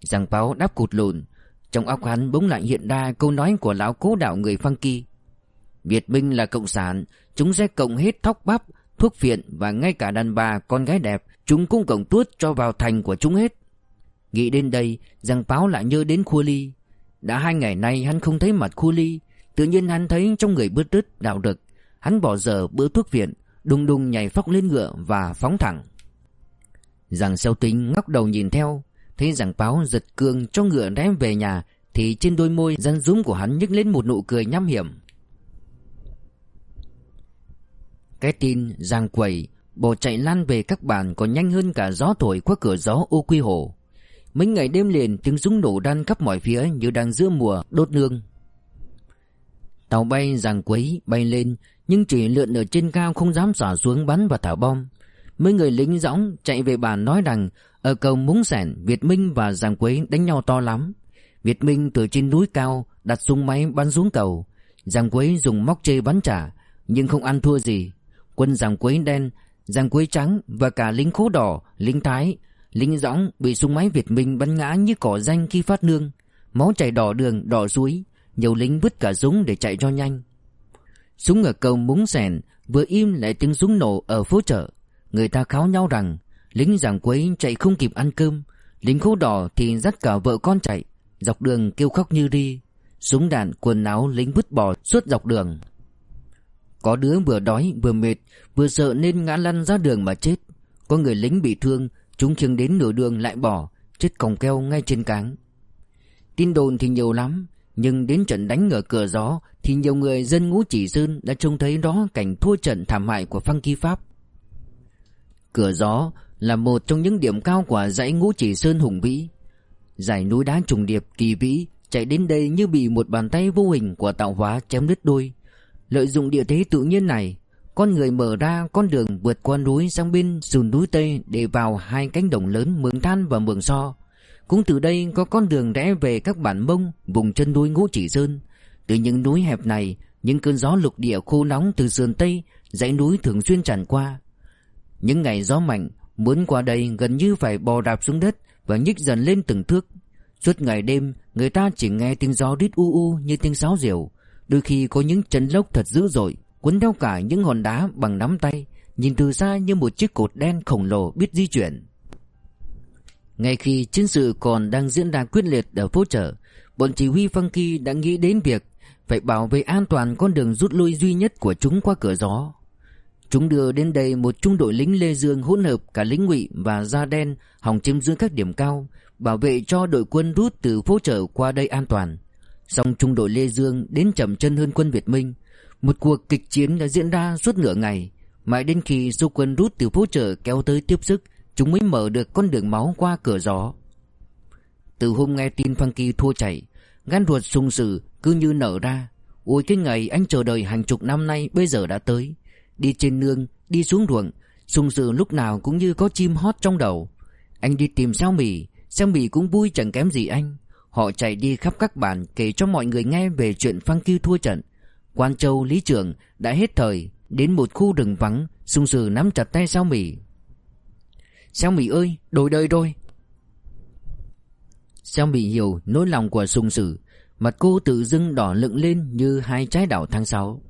Giang báo đáp cụt lùn. Trong óc hắn bỗng lại hiện ra câu nói của lão cố đạo người Phăng Kỳ. Việt Minh là cộng sản, Chúng sẽ cộng hết thóc bắp, Thuốc phiện và ngay cả đàn bà, con gái đẹp, Chúng cũng cộng tuốt cho vào thành của chúng hết. Nghĩ đến đây Giang báo lại nhớ đến Khua Ly. Đã hai ngày nay hắn không thấy mặt Khua Ly, Tự nhiên hắn thấy trong người bứt rứt đạo đức. Hắn bỏ dở bữa thuốc viện Đùng đùng nhảy phóc lên ngựa và phóng thẳng. Giang xeo tính ngóc đầu nhìn theo, Thấy Giang báo giật cương cho ngựa đem về nhà, Thì trên đôi môi răn rúm của hắn nhếch lên một nụ cười nham hiểm. Cái tin Giang quẩy Bỏ chạy lan về các bàn còn nhanh hơn cả gió thổi qua cửa gió ô quy hồ. Mấy ngày đêm liền, tiếng súng nổ đan khắp mọi phía như đang giữa mùa, đốt nương. Tàu bay giang quấy bay lên, Nhưng chỉ lượn ở trên cao không dám xả xuống bắn và thả bom. Mấy người lính dõng chạy về bàn nói rằng, Ở cầu Múng Sẻn, Việt Minh và giang quấy đánh nhau to lắm. Việt Minh từ trên núi cao đặt súng máy bắn xuống cầu. Giang Quấy dùng móc chê bắn trả, Nhưng không ăn thua gì. Quân Giang Quấy đen Giang Quấy trắng và cả lính khố đỏ, Lính Thái, Lính dõng bị súng máy Việt Minh bắn ngã như cỏ danh khi phát nương. Máu chảy đỏ đường, đỏ suối, nhiều lính vứt cả súng để chạy cho nhanh. Súng ở cầu múng sèn, Vừa im lại tiếng súng nổ ở phố chợ. Người ta kháo nhau rằng, Lính giảng quấy chạy không kịp ăn cơm. Lính khố đỏ thì dắt cả vợ con chạy, Dọc đường kêu khóc như đi Súng đạn, quần áo lính vứt bỏ suốt dọc đường. Có đứa vừa đói, vừa mệt, Vừa sợ nên ngã lăn ra đường mà chết. Có người lính bị thương, Chúng khiêng đến nửa đường lại bỏ, Chết còng keo ngay trên cáng. Tin đồn thì nhiều lắm, nhưng đến trận đánh ở cửa gió Thì nhiều người dân ngũ chỉ sơn Đã trông thấy đó cảnh thua trận thảm hại của Phăng Kỳ Pháp. Cửa gió là một trong những điểm cao của dãy ngũ chỉ sơn hùng vĩ. Dải núi đá trùng điệp kỳ vĩ Chạy đến đây như bị một bàn tay vô hình của tạo hóa chém đứt đôi. Lợi dụng địa thế tự nhiên này, Con người mở ra con đường vượt qua núi sang bên sườn núi Tây Để vào hai cánh đồng lớn Mường Than và Mường So. Cũng từ đây có con đường rẽ về các bản mông, Vùng chân núi Ngũ Chỉ Sơn. Từ những núi hẹp này, Những cơn gió lục địa khô nóng từ sườn Tây, Dãy núi thường xuyên tràn qua. Những ngày gió mạnh, Muốn qua đây gần như phải bò đạp xuống đất Và nhích dần lên từng thước. Suốt ngày đêm, Người ta chỉ nghe tiếng gió đít u u như tiếng sáo diều Đôi khi có những trận lốc thật dữ dội Cuốn theo cả những hòn đá bằng nắm tay Nhìn từ xa như một chiếc cột đen khổng lồ biết di chuyển ngay khi chiến sự còn đang diễn ra quyết liệt ở phố chợ, bọn chỉ huy Funky đã nghĩ đến việc phải bảo vệ an toàn con đường rút lui duy nhất của chúng qua cửa gió. Chúng đưa đến đây một trung đội lính Lê Dương hỗn hợp cả lính ngụy và da đen hòng chiếm giữ các điểm cao, bảo vệ cho đội quân rút từ phố chợ qua đây an toàn. Song trung đội Lê Dương đến chậm chân hơn quân Việt Minh. Một cuộc kịch chiến đã diễn ra suốt nửa ngày, mãi đến khi số quân rút từ phố chợ kéo tới tiếp sức Chúng mới mở được con đường máu qua cửa gió. Từ hôm nghe tin Phan Kỳ thua chạy Gan ruột sung sử cứ như nở ra. Ôi cái ngày anh chờ đợi hàng chục năm nay bây giờ đã tới. Đi trên nương, đi xuống ruộng Sung sử lúc nào cũng như có chim hót trong đầu. Anh đi tìm sao mì Sao mì cũng vui chẳng kém gì anh. Họ chạy đi khắp các bản kể cho mọi người nghe về chuyện Phan Kiêu thua trận. Quan Châu, Lý Trường đã hết thời, Đến một khu rừng vắng, Sung sừ nắm chặt tay sao mì. Xeo Mỹ ơi, đổi đời rồi. Xeo Mỹ hiểu nỗi lòng của sung sử, Mặt cô tự dưng đỏ lựng lên như hai trái đảo tháng 6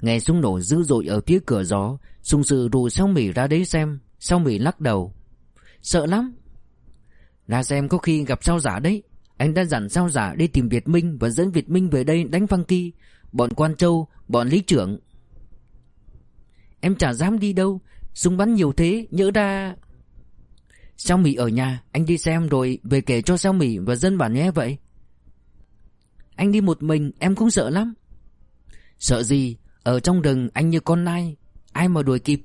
Nghe súng nổ dữ dội ở phía cửa gió, Sung sư rù sao mỉ ra đấy xem. Sao mỉ lắc đầu. Sợ lắm là xem có khi gặp sao giả đấy. Anh đã dặn sao giả đi tìm Việt Minh Và dẫn Việt Minh về đây đánh Phăng Kỳ. Bọn Quan Châu, bọn Lý Trưởng. Em chả dám đi đâu. Súng bắn nhiều thế nhỡ ra. Sao Mỹ ở nhà Anh đi xem rồi về kể cho Sao Mỹ và dân bản nhé vậy. Anh đi một mình em cũng sợ lắm. Sợ gì? Ở trong rừng anh như con nai. Ai mà đuổi kịp?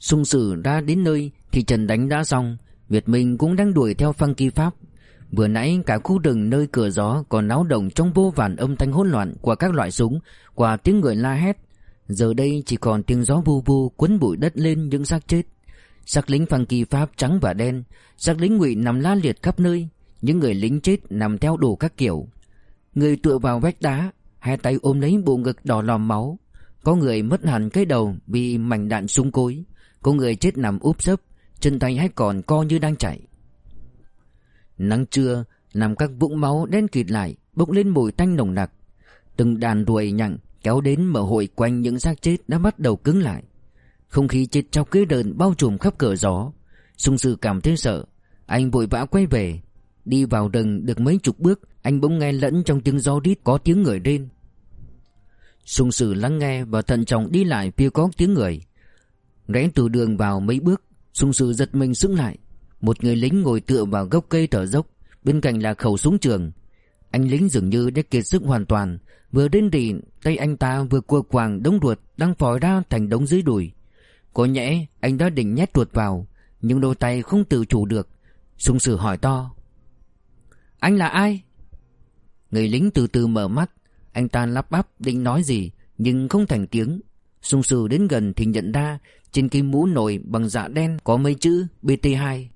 Xung sử ra đến nơi thì Trần đánh đã xong, Việt Minh cũng đang đuổi theo phăng kỳ pháp. Vừa nãy cả khu rừng nơi cửa gió Còn náo động trong vô vàn âm thanh hỗn loạn Của các loại súng Qua tiếng người la hét. Giờ đây chỉ còn tiếng gió vu vu Cuốn bụi đất lên những xác chết. Xác lính phăng kỳ pháp trắng và đen, xác lính ngụy nằm la liệt khắp nơi, những người lính chết nằm theo đủ các kiểu. Người tựa vào vách đá, hai tay ôm lấy bộ ngực đỏ lòm máu. Có người mất hẳn cái đầu vì mảnh đạn súng cối, có người chết nằm úp sấp chân tay hay còn co như đang chạy. Nắng trưa nằm các vũng máu đen kịt lại, bốc lên mùi tanh nồng nặc. Từng đàn ruồi nhặng kéo đến mở hội quanh những xác chết đã bắt đầu cứng lại. Không khí chết trong kế đờn bao trùm khắp cửa gió. Sung sư cảm thấy sợ. Anh vội vã quay về. Đi vào rừng được mấy chục bước, Anh bỗng nghe lẫn trong tiếng gió rít có tiếng người rên. Sung sư lắng nghe và thận trọng đi lại phía có tiếng người. Rẽ từ đường vào mấy bước Sung sư giật mình sững lại. Một người lính ngồi tựa vào gốc cây thở dốc, Bên cạnh là khẩu súng trường. Anh lính dường như đã kiệt sức hoàn toàn, Vừa đến đỉ Tay anh ta vừa cua quàng đống ruột Đang phòi ra thành đống dưới đùi. Có nhẽ anh đã định nhét ruột vào, Nhưng đôi tay không tự chủ được. Sung sử hỏi to. Anh là ai? Người lính từ từ mở mắt. Anh ta lắp bắp định nói gì, Nhưng không thành tiếng. Sung sử đến gần thì nhận ra trên cái mũ nổi bằng dạ đen có mấy chữ BT2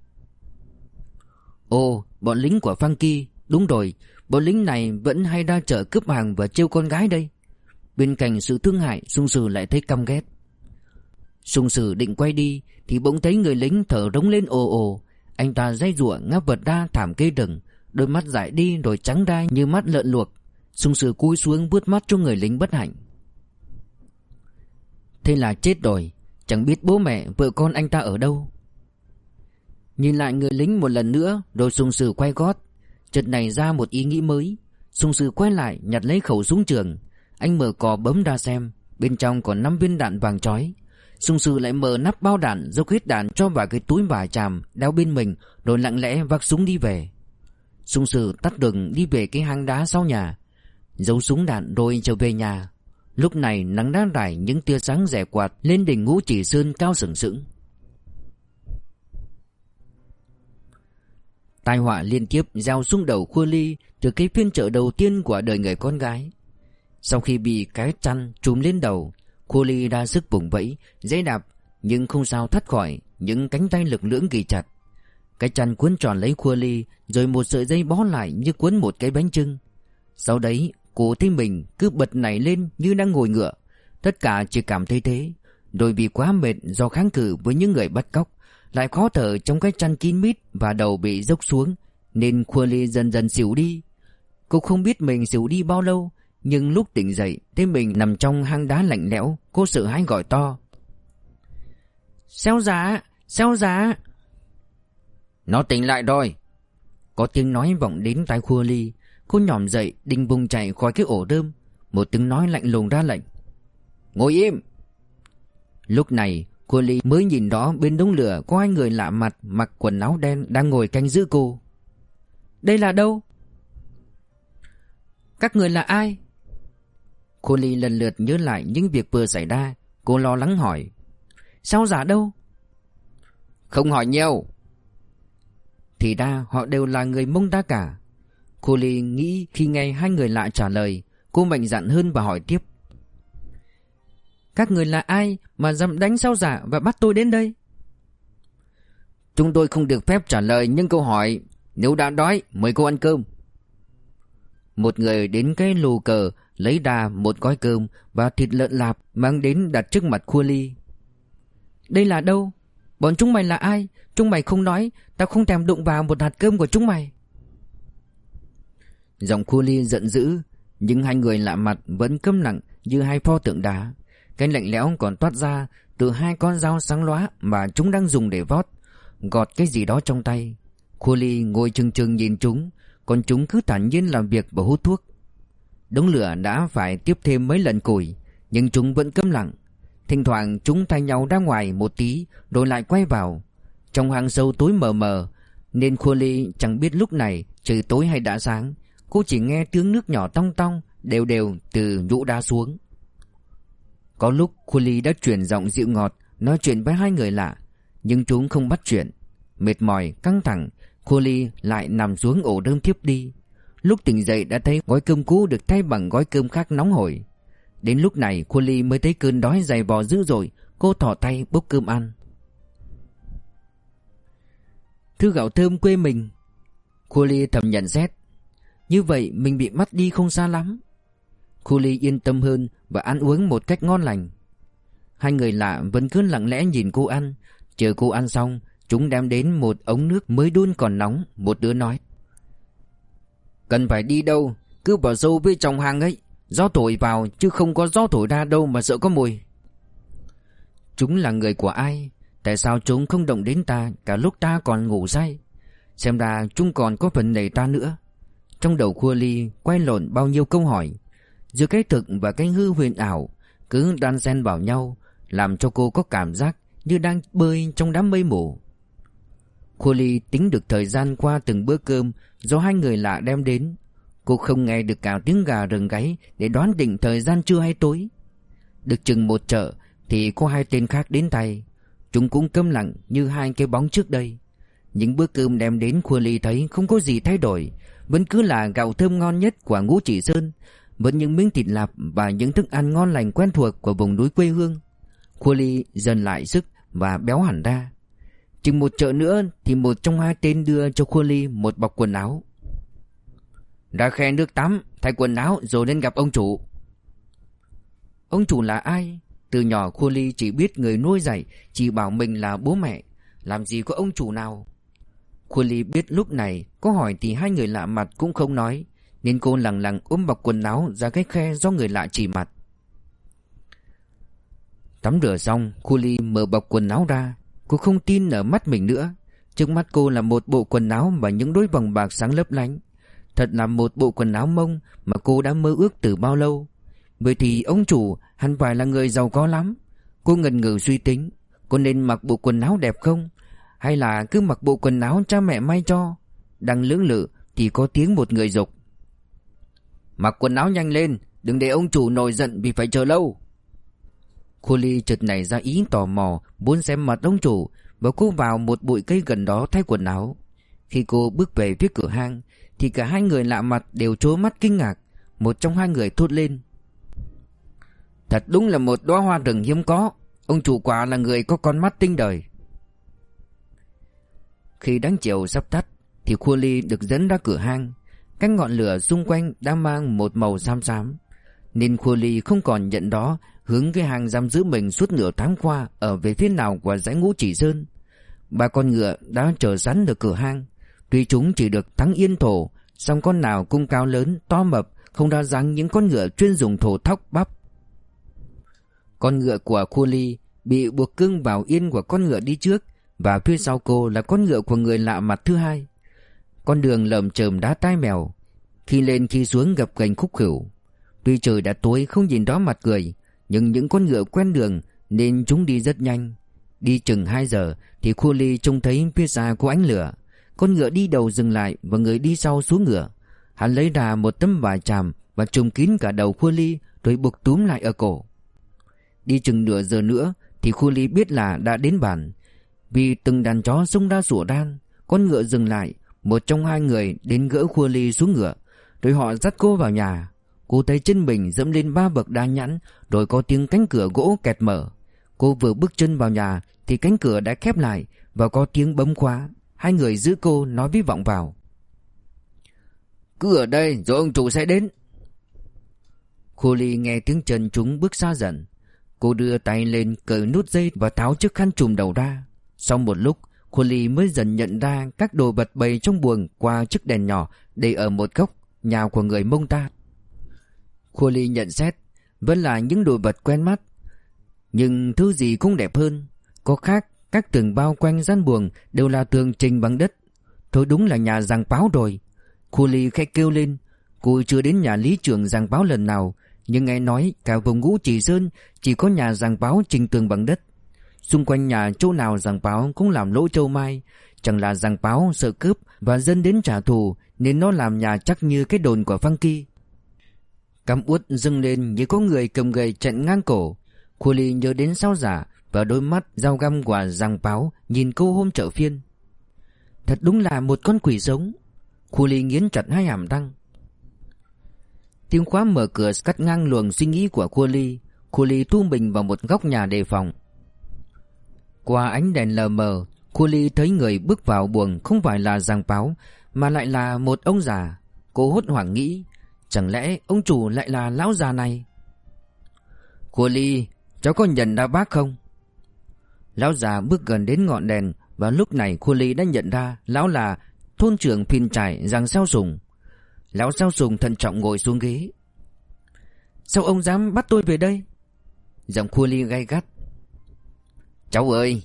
Ồ, bọn lính của Phan Kỳ Đúng rồi, Bọn lính này vẫn hay ra chợ cướp hàng và trêu con gái đây. Bên cạnh sự thương hại, Sung sử lại thấy căm ghét. Sung sử định quay đi Thì bỗng thấy người lính thở rống lên ồ ồ. Anh ta dây rủa ngáp vật ra thảm cây rừng Đôi mắt dại đi rồi trắng đai như mắt lợn luộc. Sung sử cúi xuống vuốt mắt cho người lính bất hạnh. Thế là chết rồi. Chẳng biết bố mẹ, vợ con anh ta ở đâu. Nhìn lại người lính một lần nữa, Rồi sung sử quay gót. Chợt này ra một ý nghĩ mới. Sung sử quay lại, nhặt lấy khẩu súng trường. Anh mở cò bấm ra xem, Bên trong còn 5 viên đạn vàng chói. Sung sử lại mở nắp bao đạn Dốc hết đạn cho vào cái túi vải chàm, Đeo bên mình, Rồi lặng lẽ vác súng đi về. Sung sử tắt đường đi về cái hang đá sau nhà. Giấu súng đạn rồi trở về nhà. Lúc này nắng đã rải những tia sáng rẻ quạt Lên đỉnh ngũ chỉ sơn cao sừng sững. Tai họa liên tiếp gieo xuống đầu Khua Ly từ cái phiên chợ đầu tiên của đời người con gái. Sau khi bị cái chăn trùm lên đầu, Khua Ly ra sức vùng vẫy Dễ đạp Nhưng không sao thoát khỏi Những cánh tay lực lưỡng ghi chặt. Cái chăn cuốn tròn lấy Khua Ly Rồi một sợi dây bó lại như cuốn một cái bánh trưng Sau đấy Cô thấy mình cứ bật nảy lên như đang ngồi ngựa. Tất cả chỉ cảm thấy thế. Rồi vì quá mệt do kháng cự với những người bắt cóc Lại khó thở trong cái chăn kín mít Và đầu bị dốc xuống Nên Khua Ly dần dần xỉu đi. Cô không biết mình xỉu đi bao lâu nhưng lúc tỉnh dậy Thấy mình nằm trong hang đá lạnh lẽo Cô sợ hãi gọi to. Xeo giá Xeo giá Nó tỉnh lại rồi. Có tiếng nói vọng đến tai khua ly Cô nhòm dậy, định vùng chạy khỏi cái ổ đơm. Một tiếng nói lạnh lùng ra lệnh. Ngồi im. Lúc này, cô Ly mới nhìn đó bên đống lửa Có hai người lạ mặt mặc quần áo đen Đang ngồi canh giữ cô. Đây là đâu? Các người là ai? Cô Ly lần lượt nhớ lại những việc vừa xảy ra. Cô lo lắng hỏi. Sao giả đâu? Không hỏi nhiều. Thì ra họ đều là người mông đa cả. Cô Ly nghĩ khi nghe hai người lạ trả lời Cô mạnh dạn hơn và hỏi tiếp Các người là ai mà dám đánh sao giả và bắt tôi đến đây Chúng tôi không được phép trả lời những câu hỏi Nếu đã đói mời cô ăn cơm Một người đến cái lù cờ lấy ra một gói cơm và thịt lợn lạp mang đến đặt trước mặt Khua Ly. Đây là đâu? Bọn chúng mày là ai? Chúng mày không nói, tao không thèm đụng vào một hạt cơm của chúng mày. Giọng khu Ly giận dữ, Nhưng hai người lạ mặt vẫn câm lặng như hai pho tượng đá. Cái lạnh lẽo còn toát ra từ hai con dao sáng lóa mà chúng đang dùng để vót. Gọt cái gì đó trong tay. Khu ly ngồi chừng chừng nhìn chúng Còn chúng cứ thản nhiên làm việc và hút thuốc. Đống lửa đã phải tiếp thêm mấy lần củi Nhưng chúng vẫn câm lặng. Thỉnh thoảng chúng thay nhau ra ngoài một tí Rồi lại quay vào. Trong hang sâu tối mờ mờ Nên Khua Ly chẳng biết lúc này Trời tối hay đã sáng. Cô chỉ nghe tiếng nước nhỏ tong tong Đều đều từ nhũ đá xuống. Có lúc Kuli Ly đã chuyển giọng dịu ngọt Nói chuyện với hai người lạ Nhưng chúng không bắt chuyện. Mệt mỏi, căng thẳng Kuli Ly lại nằm xuống ổ đơm tiếp đi. Lúc tỉnh dậy đã thấy gói cơm cũ được thay bằng gói cơm khác nóng hổi. Đến lúc này Kuli Ly mới thấy cơn đói dày vò dữ dội Cô thỏ tay bốc cơm ăn. Thứ gạo thơm quê mình Kuli Ly thầm nhận xét. Như vậy mình bị mất đi không xa lắm. Khu Ly yên tâm hơn Và ăn uống một cách ngon lành. Hai người lạ vẫn cứ lặng lẽ nhìn cô ăn. Chờ cô ăn xong, Chúng đem đến một ống nước mới đun còn nóng, Một đứa nói. Cần phải đi đâu? Cứ vào sâu với trong hang ấy. Gió thổi vào, chứ không có gió thổi ra đâu mà sợ có mùi. Chúng là người của ai? Tại sao chúng không động đến ta Cả lúc ta còn ngủ say? Xem ra chúng còn có phần nảy ta nữa. Trong đầu khua ly Quay lộn bao nhiêu câu hỏi. Giữa cái thực và cái hư huyền ảo, Cứ đan xen vào nhau, Làm cho cô có cảm giác Như đang bơi trong đám mây mù. Khua ly tính được thời gian qua từng bữa cơm Do hai người lạ đem đến. Cô không nghe được cả tiếng gà rừng gáy Để đoán định thời gian trưa hay tối. Được chừng một chợ Thì có hai tên khác đến tay. Chúng cũng câm lặng như hai cái bóng trước đây. Những bữa cơm đem đến Khua Ly thấy không có gì thay đổi vẫn cứ là gạo thơm ngon nhất của ngũ chỉ sơn, Vẫn những miếng thịt lạp Và những thức ăn ngon lành quen thuộc Của vùng núi quê hương. Khua Ly dần lại sức Và béo hẳn ra. Chừng một chợ nữa Thì một trong hai tên đưa cho Khua Ly một bọc quần áo. Ra khe nước tắm, Thay quần áo rồi lên gặp ông chủ. Ông chủ là ai? Từ nhỏ Khua Ly chỉ biết người nuôi dạy, Chỉ bảo mình là bố mẹ. Làm gì có ông chủ nào? Khuôn Ly biết lúc này Có hỏi thì hai người lạ mặt cũng không nói Nên cô lặng lặng ôm bọc quần áo Ra cái khe do người lạ chỉ mặt Tắm rửa xong Khuôn Ly mở bọc quần áo ra Cô không tin ở mắt mình nữa Trước mắt cô là một bộ quần áo Và những đôi vòng bạc sáng lấp lánh Thật là một bộ quần áo mông mà cô đã mơ ước từ bao lâu. Vậy thì ông chủ hẳn phải là người giàu có lắm. Cô ngần ngừ suy tính, cô nên mặc bộ quần áo đẹp không? Hay là cứ mặc bộ quần áo cha mẹ may cho? Đang lưỡng lự thì có tiếng một người dục. Mặc quần áo nhanh lên, đừng để ông chủ nổi giận vì phải chờ lâu. Cô Ly chợt nảy ra ý tò mò muốn xem mặt ông chủ và cô vào một bụi cây gần đó thay quần áo. Khi cô bước về phía cửa hang thì cả hai người lạ mặt đều trố mắt kinh ngạc Một trong hai người thốt lên Thật đúng là một đóa hoa rừng hiếm có Ông chủ quả là người có con mắt tinh đời khi đánh chiều sắp tắt Thì Khua Ly được dẫn ra cửa hang. Các ngọn lửa xung quanh đã mang một màu xám xám Nên Khua Ly không còn nhận đó Hướng cái hang giam giữ mình suốt nửa tháng qua Ở về phía nào của dãy ngũ chỉ sơn. Ba con ngựa đã chờ sẵn được cửa hang. Tuy chúng chỉ được thắng yên thổ song con nào cung cao lớn, to mập Không đa dáng những con ngựa chuyên dùng thổ thóc bắp. Con ngựa của Khua Ly Bị buộc cưng vào yên của con ngựa đi trước. Và phía sau cô là con ngựa của người lạ mặt thứ hai Con đường lởm chởm đá tai mèo Khi lên khi xuống gặp gành khúc khỉu. Tuy trời đã tối, không nhìn rõ mặt người, Nhưng những con ngựa quen đường Nên chúng đi rất nhanh Đi chừng 2 giờ Thì Khu Ly trông thấy phía xa có ánh lửa con ngựa đi đầu dừng lại và người đi sau xuống ngựa. Hắn lấy ra một tấm vải chàm và trùm kín cả đầu Khu Ly rồi buộc túm lại ở cổ. Đi chừng nửa giờ nữa thì Khu Ly biết là đã đến bản. Vì từng đàn chó xông ra sủa đan, con ngựa dừng lại, một trong hai người đến gỡ Khua Ly xuống ngựa, rồi họ dắt cô vào nhà. Cô thấy chân mình dẫm lên ba bậc đá nhẵn, rồi có tiếng cánh cửa gỗ kẹt mở. Cô vừa bước chân vào nhà thì cánh cửa đã khép lại và có tiếng bấm khóa. Hai người giữ cô nói với vọng vào Cứ ở đây rồi ông chủ sẽ đến Khô ly nghe tiếng chân chúng bước xa dần Cô đưa tay lên cởi nút dây và tháo chiếc khăn trùm đầu ra sau một lúc Khu ly mới dần nhận ra các đồ vật bày trong buồng qua chiếc đèn nhỏ để ở một góc nhà của người mông ta. Khu Ly nhận xét, Vẫn là những đồ vật quen mắt, Nhưng thứ gì cũng đẹp hơn. Có khác, Các tường bao quanh gian buồng Đều là tường trình bằng đất. Thôi đúng là nhà giang báo rồi. Khu Ly khẽ kêu lên, Cô chưa đến nhà lý trưởng giang báo lần nào, Nhưng nghe nói cả vùng ngũ chỉ sơn Chỉ có nhà giang báo trình tường bằng đất. Xung quanh nhà chỗ nào giằng báo cũng làm lỗ châu mai. Chẳng là giằng báo, sợ cướp Và dân đến trả thù, Nên nó làm nhà chắc như cái đồn của Phăng Kỳ Cắm út dâng lên như có người cầm gậy chặn ngang cổ. Khu ly nhớ đến sao giả Và đôi mắt dao găm quả giằng báo Nhìn cô hôm chợ phiên. Thật đúng là một con quỷ sống. Khu ly nghiến chặt hai hàm răng. Tiếng khóa mở cửa cắt ngang luồng suy nghĩ của Khu ly. Khu ly thu mình vào một góc nhà đề phòng. Qua ánh đèn lờ mờ Cô ly thấy người bước vào buồng không phải là giang báo Mà lại là một ông già. Cô hốt hoảng nghĩ, Chẳng lẽ ông chủ lại là lão già này? Cô ly, Cháu có nhận ra bác không? Lão già bước gần đến ngọn đèn Và lúc này cô ly đã nhận ra Lão là thôn trưởng phiên trải giang sao sùng. Lão sao sùng thận trọng ngồi xuống ghế. Sao ông dám bắt tôi về đây? Giọng Khu ly gay gắt. Cháu ơi,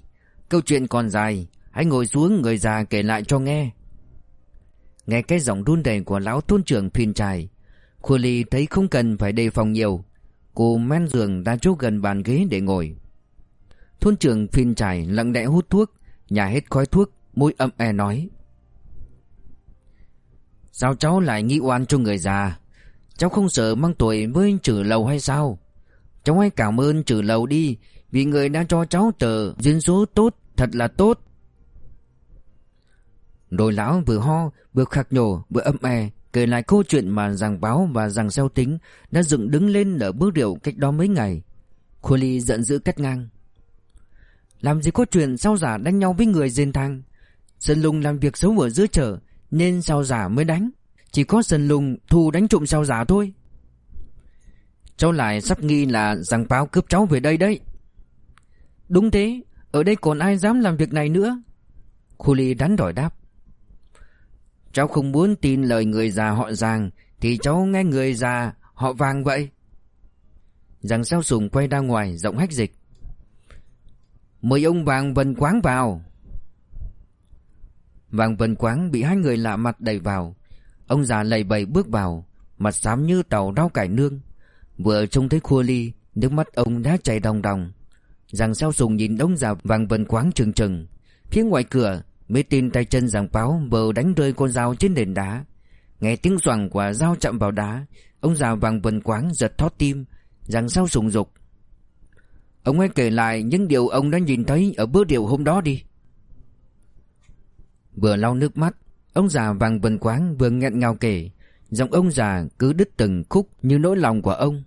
Câu chuyện còn dài, Hãy ngồi xuống người già kể lại cho nghe. Nghe cái giọng run rẩy của lão thôn trưởng phiền trải Khu ly thấy không cần phải đề phòng nhiều. Cô men giường đã chỗ gần bàn ghế để ngồi. Thôn trưởng phiên trải lặng lẽ hút thuốc Nhà hết khói thuốc, Môi âm e nói. Sao cháu lại nghĩ oan cho người già? Cháu không sợ mang tuổi với trừ lầu hay sao? Cháu hãy cảm ơn trừ lầu đi vì người đã cho cháu tờ, duyên số tốt, Thật là tốt. Rồi lão vừa ho, Vừa khạc nhổ, vừa âm e Kể lại câu chuyện mà giàng báo và giàng xeo tính Đã dựng đứng lên ở bước rượu cách đó mấy ngày. Khu ly giận dữ cắt ngang. Làm gì có chuyện sao giả đánh nhau với người dền thang? Sơn lùng làm việc xấu ở giữa chợ, Nên sao giả mới đánh? Chỉ có Sơn lùng thù đánh trộm sao giả thôi. Cháu lại sắp nghi là giàng báo cướp cháu về đây đấy. Đúng thế, Ở đây còn ai dám làm việc này nữa? Khu ly đắn đòi đáp. Cháu không muốn tin lời người già họ Giang Thì cháu nghe người già họ Vàng vậy. Giang sao sùng quay ra ngoài, giọng hách dịch. Mời ông Vàng vần Quáng vào. Vàng vần Quáng bị hai người lạ mặt đẩy vào. Ông già lầy bầy bước vào, Mặt xám như tàu rau cải nương. Vừa trông thấy khua ly, Nước mắt ông đã chảy đồng đồng Giàng sao sùng nhìn ông già Vàng vần Quáng trừng trừng. Phía ngoài cửa Mê tin tay chân giàng báo vừa đánh rơi con dao trên nền đá. Nghe tiếng xoàng của dao chạm vào đá, Ông già vàng vần quáng giật thót tim. Rằng sao sùng dục, Ông hãy kể lại những điều ông đã nhìn thấy Ở bữa điệu hôm đó đi. Vừa lau nước mắt, Ông già vàng vần quáng vừa nghẹn ngào kể, Giọng ông già cứ đứt từng khúc Như nỗi lòng của ông.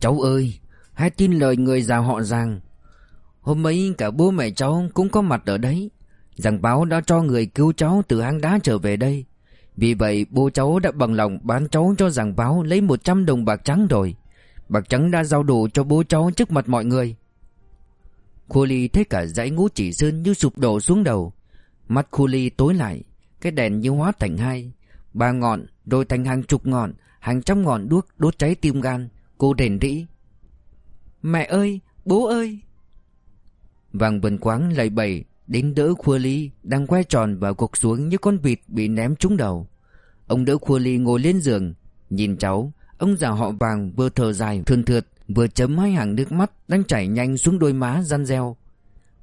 Cháu ơi Hãy tin lời người già họ rằng, Hôm ấy cả bố mẹ cháu cũng có mặt ở đấy, rằng báo đã cho người cứu cháu từ hang đá trở về đây. Vì vậy, bố cháu đã bằng lòng bán cháu cho rằng báo lấy 100 đồng bạc trắng rồi. Bạc trắng đã giao đủ cho bố cháu trước mặt mọi người. Khu ly thấy cả dãy ngũ chỉ sơn như sụp đổ xuống đầu. Mắt khu ly tối lại, Cái đèn như hóa thành hai. Ba ngọn, rồi thành hàng chục ngọn, Hàng trăm ngọn đuốc đốt cháy tim gan, Cô đền rĩ. Mẹ ơi bố ơi. Vàng vần quáng lầy bầy Đến đỡ Khua Ly Đang quay tròn và gục xuống như con vịt bị ném trúng đầu. Ông đỡ Khua Ly ngồi lên giường Nhìn cháu. Ông già họ vàng vừa thở dài thương thượt Vừa chấm hai hàng nước mắt Đang chảy nhanh xuống đôi má răn reo.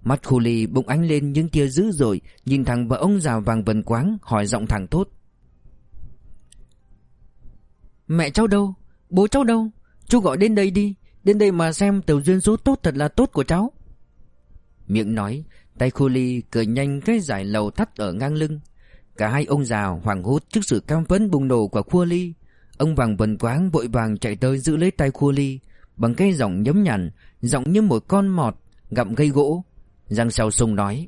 Mắt Khua Ly bỗng ánh lên những tia dữ dội Nhìn thẳng vào ông già vàng vần quáng Hỏi giọng thẳng thốt. Mẹ cháu đâu? Bố cháu đâu? Chú gọi đến đây đi Đến đây mà xem tiểu duyên số tốt thật là tốt của cháu. Miệng nói, Tay khu ly cười nhanh cái giải lầu thắt ở ngang lưng. Cả hai ông già hoảng hốt trước sự cam phấn bùng nổ của khu ly. Ông vàng vần quáng vội vàng chạy tới giữ lấy tay khu ly Bằng cái giọng nhấm nhằn, Giọng như một con mọt Gặm gây gỗ. Giang sao sùng nói,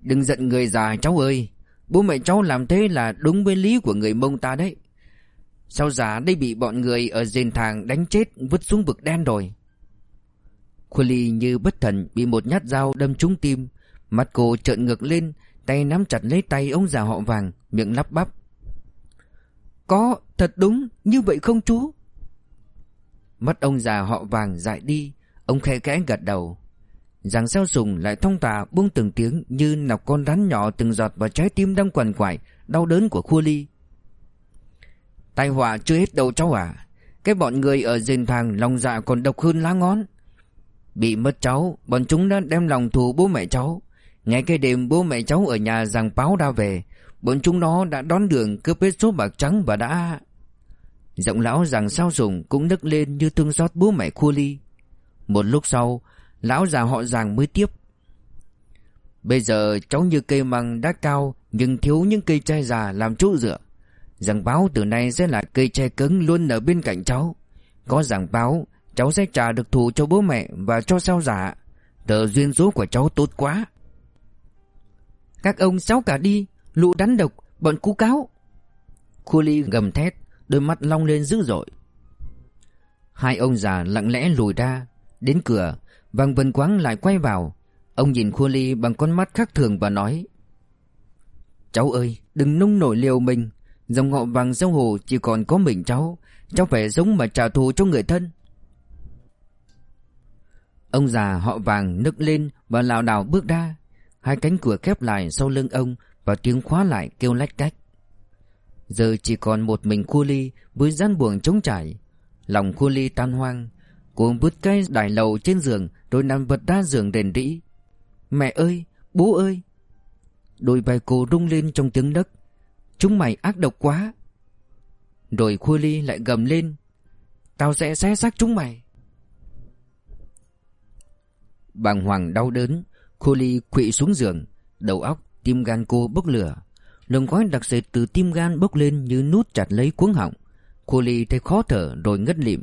Đừng giận người già cháu ơi. Bố mẹ cháu làm thế là đúng với lý của người mông ta đấy. Sao giả đây bị bọn người ở dền thàng đánh chết Vứt xuống vực đen rồi? Khuê Ly như bất thần bị một nhát dao đâm trúng tim. Mắt cô trợn ngược lên Tay nắm chặt lấy tay ông già họ vàng Miệng lắp bắp. Có, thật đúng, như vậy không chú? Mắt ông già họ vàng dại đi Ông khe khẽ gật đầu. Giàng sao sùng lại thông tà buông từng tiếng Như nọc con rắn nhỏ từng giọt vào trái tim đang quằn quại Đau đớn của Khua Ly. Tai họa chưa hết đâu cháu à Cái bọn người ở rền thàng lòng dạ còn độc hơn lá ngón. Bị mất cháu, Bọn chúng đã đem lòng thù bố mẹ cháu. Ngay cái đêm bố mẹ cháu ở nhà giằng báo ra về, Bọn chúng nó đã đón đường cướp hết số bạc trắng và đã. Giọng lão rằng sao dùng cũng nức lên như thương xót bố mẹ Khua Ly. Một lúc sau, Lão già họ giàng mới tiếp. Bây giờ cháu như cây măng đã cao, Nhưng thiếu những cây tre già làm chỗ dựa. Giảng báo từ nay sẽ là cây tre cứng luôn ở bên cạnh cháu. Có giảng báo, Cháu sẽ trả được thù cho bố mẹ Và cho sao giả Tờ duyên số của cháu tốt quá. Các ông cháu cả đi, Lũ đánh độc, Bọn cú cáo. Khu ly gầm thét, Đôi mắt long lên dữ dội. Hai ông già lặng lẽ lùi ra, Đến cửa Vàng Vân Quáng lại quay vào. Ông nhìn Khu Ly bằng con mắt khác thường và nói, Cháu ơi, đừng nung nổi liều mình. Dòng họ vàng sông hồ chỉ còn có mình cháu. Cháu phải sống mà trả thù cho người thân. Ông già họ vàng nức lên và lảo đảo bước ra. Hai cánh cửa khép lại sau lưng ông Và tiếng khóa lại kêu lách cách. Giờ chỉ còn một mình khu Ly với gian buồng trống trải. Lòng khu Ly tan hoang. Cô vứt cái đài lầu trên giường Rồi nằm vật ra giường đền đĩ. Mẹ ơi, bố ơi! Đôi vai cô rung lên trong tiếng đất Chúng mày ác độc quá. Rồi Khua Ly lại gầm lên. Tao sẽ xé xác chúng mày. Bàng hoàng đau đớn Khua Ly quỵ xuống giường. Đầu óc, tim gan cô bốc lửa. Lồng khói đặc sệt từ tim gan bốc lên như nút chặt lấy cuống họng. Khua Ly thấy khó thở rồi ngất lịm.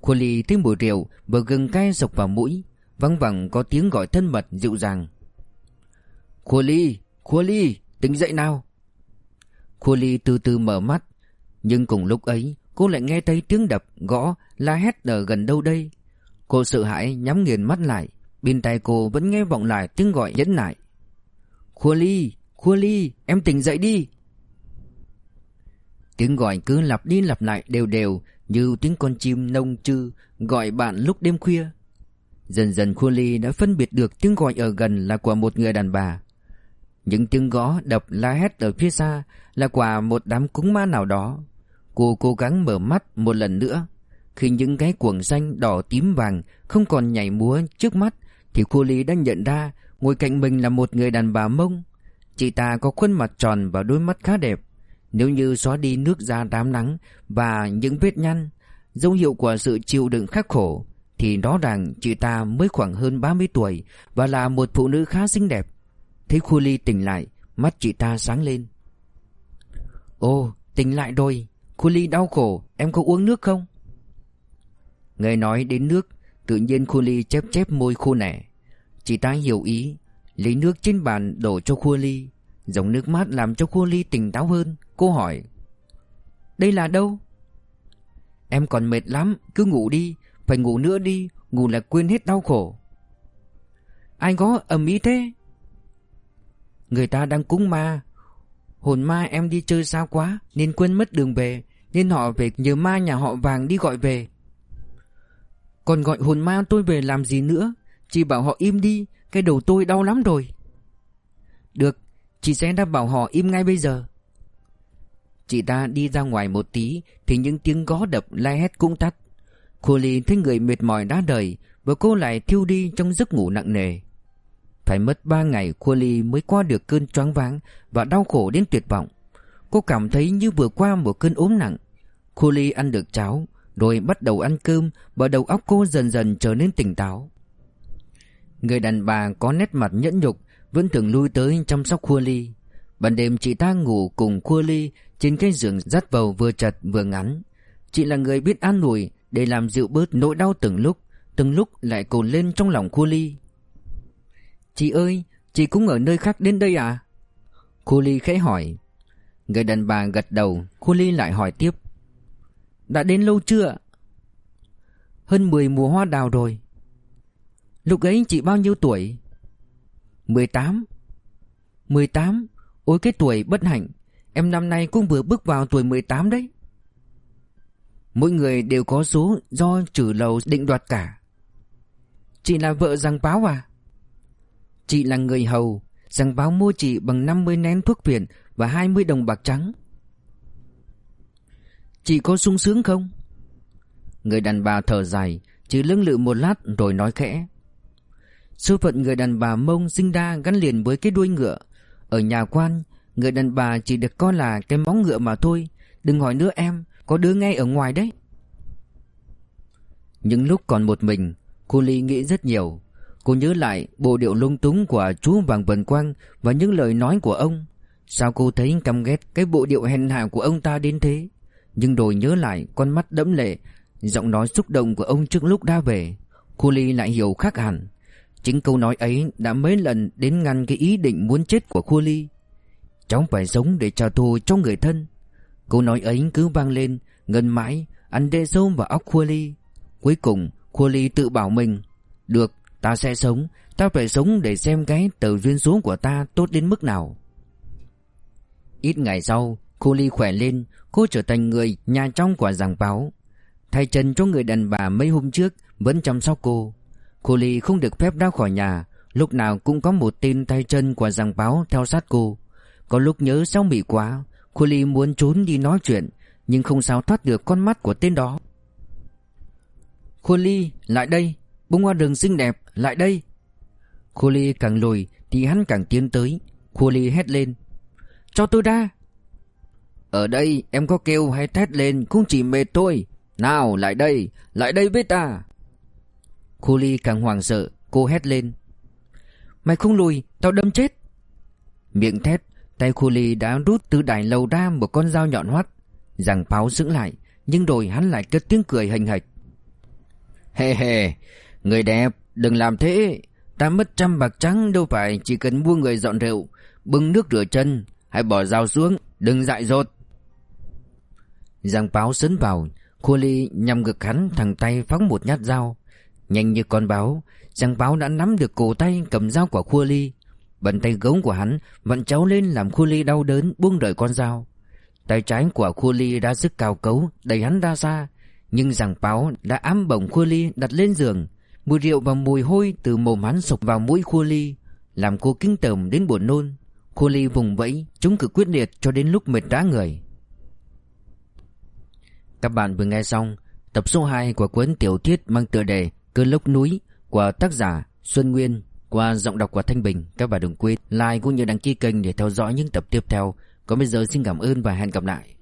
Khua Ly thấy mùi rượu và gừng cay sộc vào mũi. Văng vẳng có tiếng gọi thân mật dịu dàng. Khua Ly, Khua Ly, tỉnh dậy nào. Khua Ly từ từ mở mắt. Nhưng cùng lúc ấy cô lại nghe thấy tiếng đập, gõ, la hét ở gần đâu đây? Cô sợ hãi nhắm nghiền mắt lại Bên tai cô vẫn nghe vọng lại tiếng gọi nhẫn nại. Khua Ly, Khua Ly, em tỉnh dậy đi. Tiếng gọi cứ lặp đi lặp lại đều đều Như tiếng con chim nông chư Gọi bạn lúc đêm khuya. Dần dần Khua Ly đã phân biệt được tiếng gọi ở gần là của một người đàn bà. Những tiếng gõ đập la hét ở phía xa Là quả một đám cúng ma nào đó. Cô cố gắng mở mắt một lần nữa. Khi những cái cuồng xanh đỏ tím vàng Không còn nhảy múa trước mắt, Thì cô Ly đã nhận ra Ngồi cạnh mình là một người đàn bà mông. Chị ta có khuôn mặt tròn và đôi mắt khá đẹp. Nếu như xóa đi nước da đám nắng Và những vết nhăn, Dấu hiệu của sự chịu đựng khắc khổ, Thì rõ ràng chị ta mới khoảng hơn 30 tuổi Và là một phụ nữ khá xinh đẹp. Thấy Khu Ly tỉnh lại, Mắt chị ta sáng lên. Ô tỉnh lại rồi. Khu Ly đau khổ, Em có uống nước không? Người nói đến nước, Tự nhiên Khu Ly chép chép môi khô nẻ. Chị ta hiểu ý, Lấy nước trên bàn đổ cho khu Ly. Dòng nước mát làm cho khu Ly tỉnh táo hơn, Cô hỏi. Đây là đâu? Em còn mệt lắm, Cứ ngủ đi, Phải ngủ nữa đi, Ngủ là quên hết đau khổ. Ai có ầm ý thế? Người ta đang cúng ma. Hồn ma em đi chơi xa quá, Nên quên mất đường về, Nên họ về nhờ ma nhà họ vàng đi gọi về. Còn gọi hồn ma tôi về làm gì nữa? Chị bảo họ im đi, cái đầu tôi đau lắm rồi. Được, Chị sẽ đã bảo họ im ngay bây giờ. Chị ta đi ra ngoài một tí, Thì những tiếng gõ đập, la hét cũng tắt. Cô Ly thấy người mệt mỏi đã đời Và cô lại thiêu đi trong giấc ngủ nặng nề. Phải mất ba ngày Khua Ly mới qua được cơn choáng váng Và đau khổ đến tuyệt vọng. Cô cảm thấy như vừa qua một cơn ốm nặng. Khua Ly ăn được cháo, Rồi bắt đầu ăn cơm Và đầu óc cô dần dần trở nên tỉnh táo. Người đàn bà có nét mặt nhẫn nhục, Vẫn thường lui tới chăm sóc Khua Ly. Ban đêm chị ta ngủ cùng Khua Ly Trên cái giường dắt bầu vừa chặt vừa ngắn. Chị là người biết an ủi Để làm dịu bớt nỗi đau từng lúc Từng lúc lại cồn lên trong lòng Khua Ly. Chị ơi, Chị cũng ở nơi khác đến đây à khu Ly khẽ hỏi. Người đàn bà gật đầu khu Ly lại hỏi tiếp. Đã đến lâu chưa Hơn 10 mùa hoa đào rồi. Lúc ấy chị bao nhiêu tuổi? 18 18 Ôi, cái tuổi bất hạnh. Em năm nay cũng vừa bước vào tuổi 18 đấy. Mỗi người đều có số do trừ lầu định đoạt cả. Chị là vợ giang báo à? Chị là người hầu, rằng báo mua chị bằng 50 nén thuốc phiện Và 20 đồng bạc trắng. Chị có sung sướng không? Người đàn bà thở dài Chỉ lưỡng lự một lát rồi nói khẽ. Số phận người đàn bà mông sinh đa gắn liền với cái đuôi ngựa. Ở nhà quan, Người đàn bà chỉ được coi là cái móng ngựa mà thôi. Đừng hỏi nữa em, Có đứa ngay ở ngoài đấy. Những lúc còn một mình, Cô Ly nghĩ rất nhiều. Cô nhớ lại bộ điệu lung túng của chú Vàng Vân Quang Và những lời nói của ông. Sao cô thấy căm ghét cái bộ điệu hèn hạ của ông ta đến thế? Nhưng rồi nhớ lại con mắt đẫm lệ, Giọng nói xúc động của ông trước lúc đã về. Cô Ly lại hiểu khác hẳn. Chính câu nói ấy đã mấy lần đến ngăn cái ý định muốn chết của Khu Ly. Cháu phải sống để trả thù cho người thân. Câu nói ấy cứ vang lên, Ngân mãi, Ăn đê sâu vào óc Khu Ly. Cuối cùng Khu Ly tự bảo mình, Được ta sẽ sống. Ta phải sống để xem cái tờ duyên số của ta tốt đến mức nào. Ít ngày sau, Cô Ly khỏe lên. Cô trở thành người nhà trong của giảng báo. Thay chân cho người đàn bà mấy hôm trước, Vẫn chăm sóc cô. Cô Ly không được phép ra khỏi nhà. Lúc nào cũng có một tên tay chân của giảng báo theo sát cô. Có lúc nhớ sao mỉ quá, Cô Ly muốn trốn đi nói chuyện, Nhưng không sao thoát được con mắt của tên đó. Cô Ly, lại đây. Bông hoa đường xinh đẹp, lại đây. Khô Ly càng lùi Thì hắn càng tiến tới. Khô Ly hét lên. Cho tôi ra. Ở đây em có kêu hay thét lên Cũng chỉ mệt thôi. Nào, lại đây Lại đây với ta. Khô Ly càng hoảng sợ, Cô hét lên. Mày không lùi, Tao đâm chết. Miệng thét, Tay khô Ly đã rút từ đài lầu ra một con dao nhọn hoắt. Rằng pháo giữ lại, Nhưng rồi hắn lại cất tiếng cười hành hạch. Hề hề Người đẹp, đừng làm thế. Ta mất trăm bạc trắng, đâu phải Chỉ cần mua người dọn rượu, Bưng nước rửa chân, Hãy bỏ dao xuống, Đừng dại dột. Giang báo sấn vào Khu Ly nhằm ngực hắn, thẳng tay phóng một nhát dao. Nhanh như con báo, Giang báo đã nắm được cổ tay, cầm dao của Khua Ly. Bàn tay gấu của hắn vặn cháu lên làm Khua Ly đau đớn, buông rời con dao. Tay trái của Khua Ly đã sức cao cấu, Đẩy hắn ra xa. Nhưng giang báo đã ám bổng Khua Ly đặt lên giường. Mùi rượu và mùi hôi từ mồm hắn sộc vào mũi Khua Ly, Làm cô kinh tởm đến buồn nôn Khua Ly vùng vẫy Chúng cự quyết liệt cho đến lúc mệt rã người Các bạn vừa nghe xong Tập số 2 của cuốn tiểu thuyết mang tựa đề Cơn lốc núi của tác giả Xuân Nguyên qua giọng đọc của Thanh Bình. Các bạn đừng quên like cũng như đăng ký kênh để theo dõi những tập tiếp theo. Còn bây giờ xin cảm ơn và hẹn gặp lại.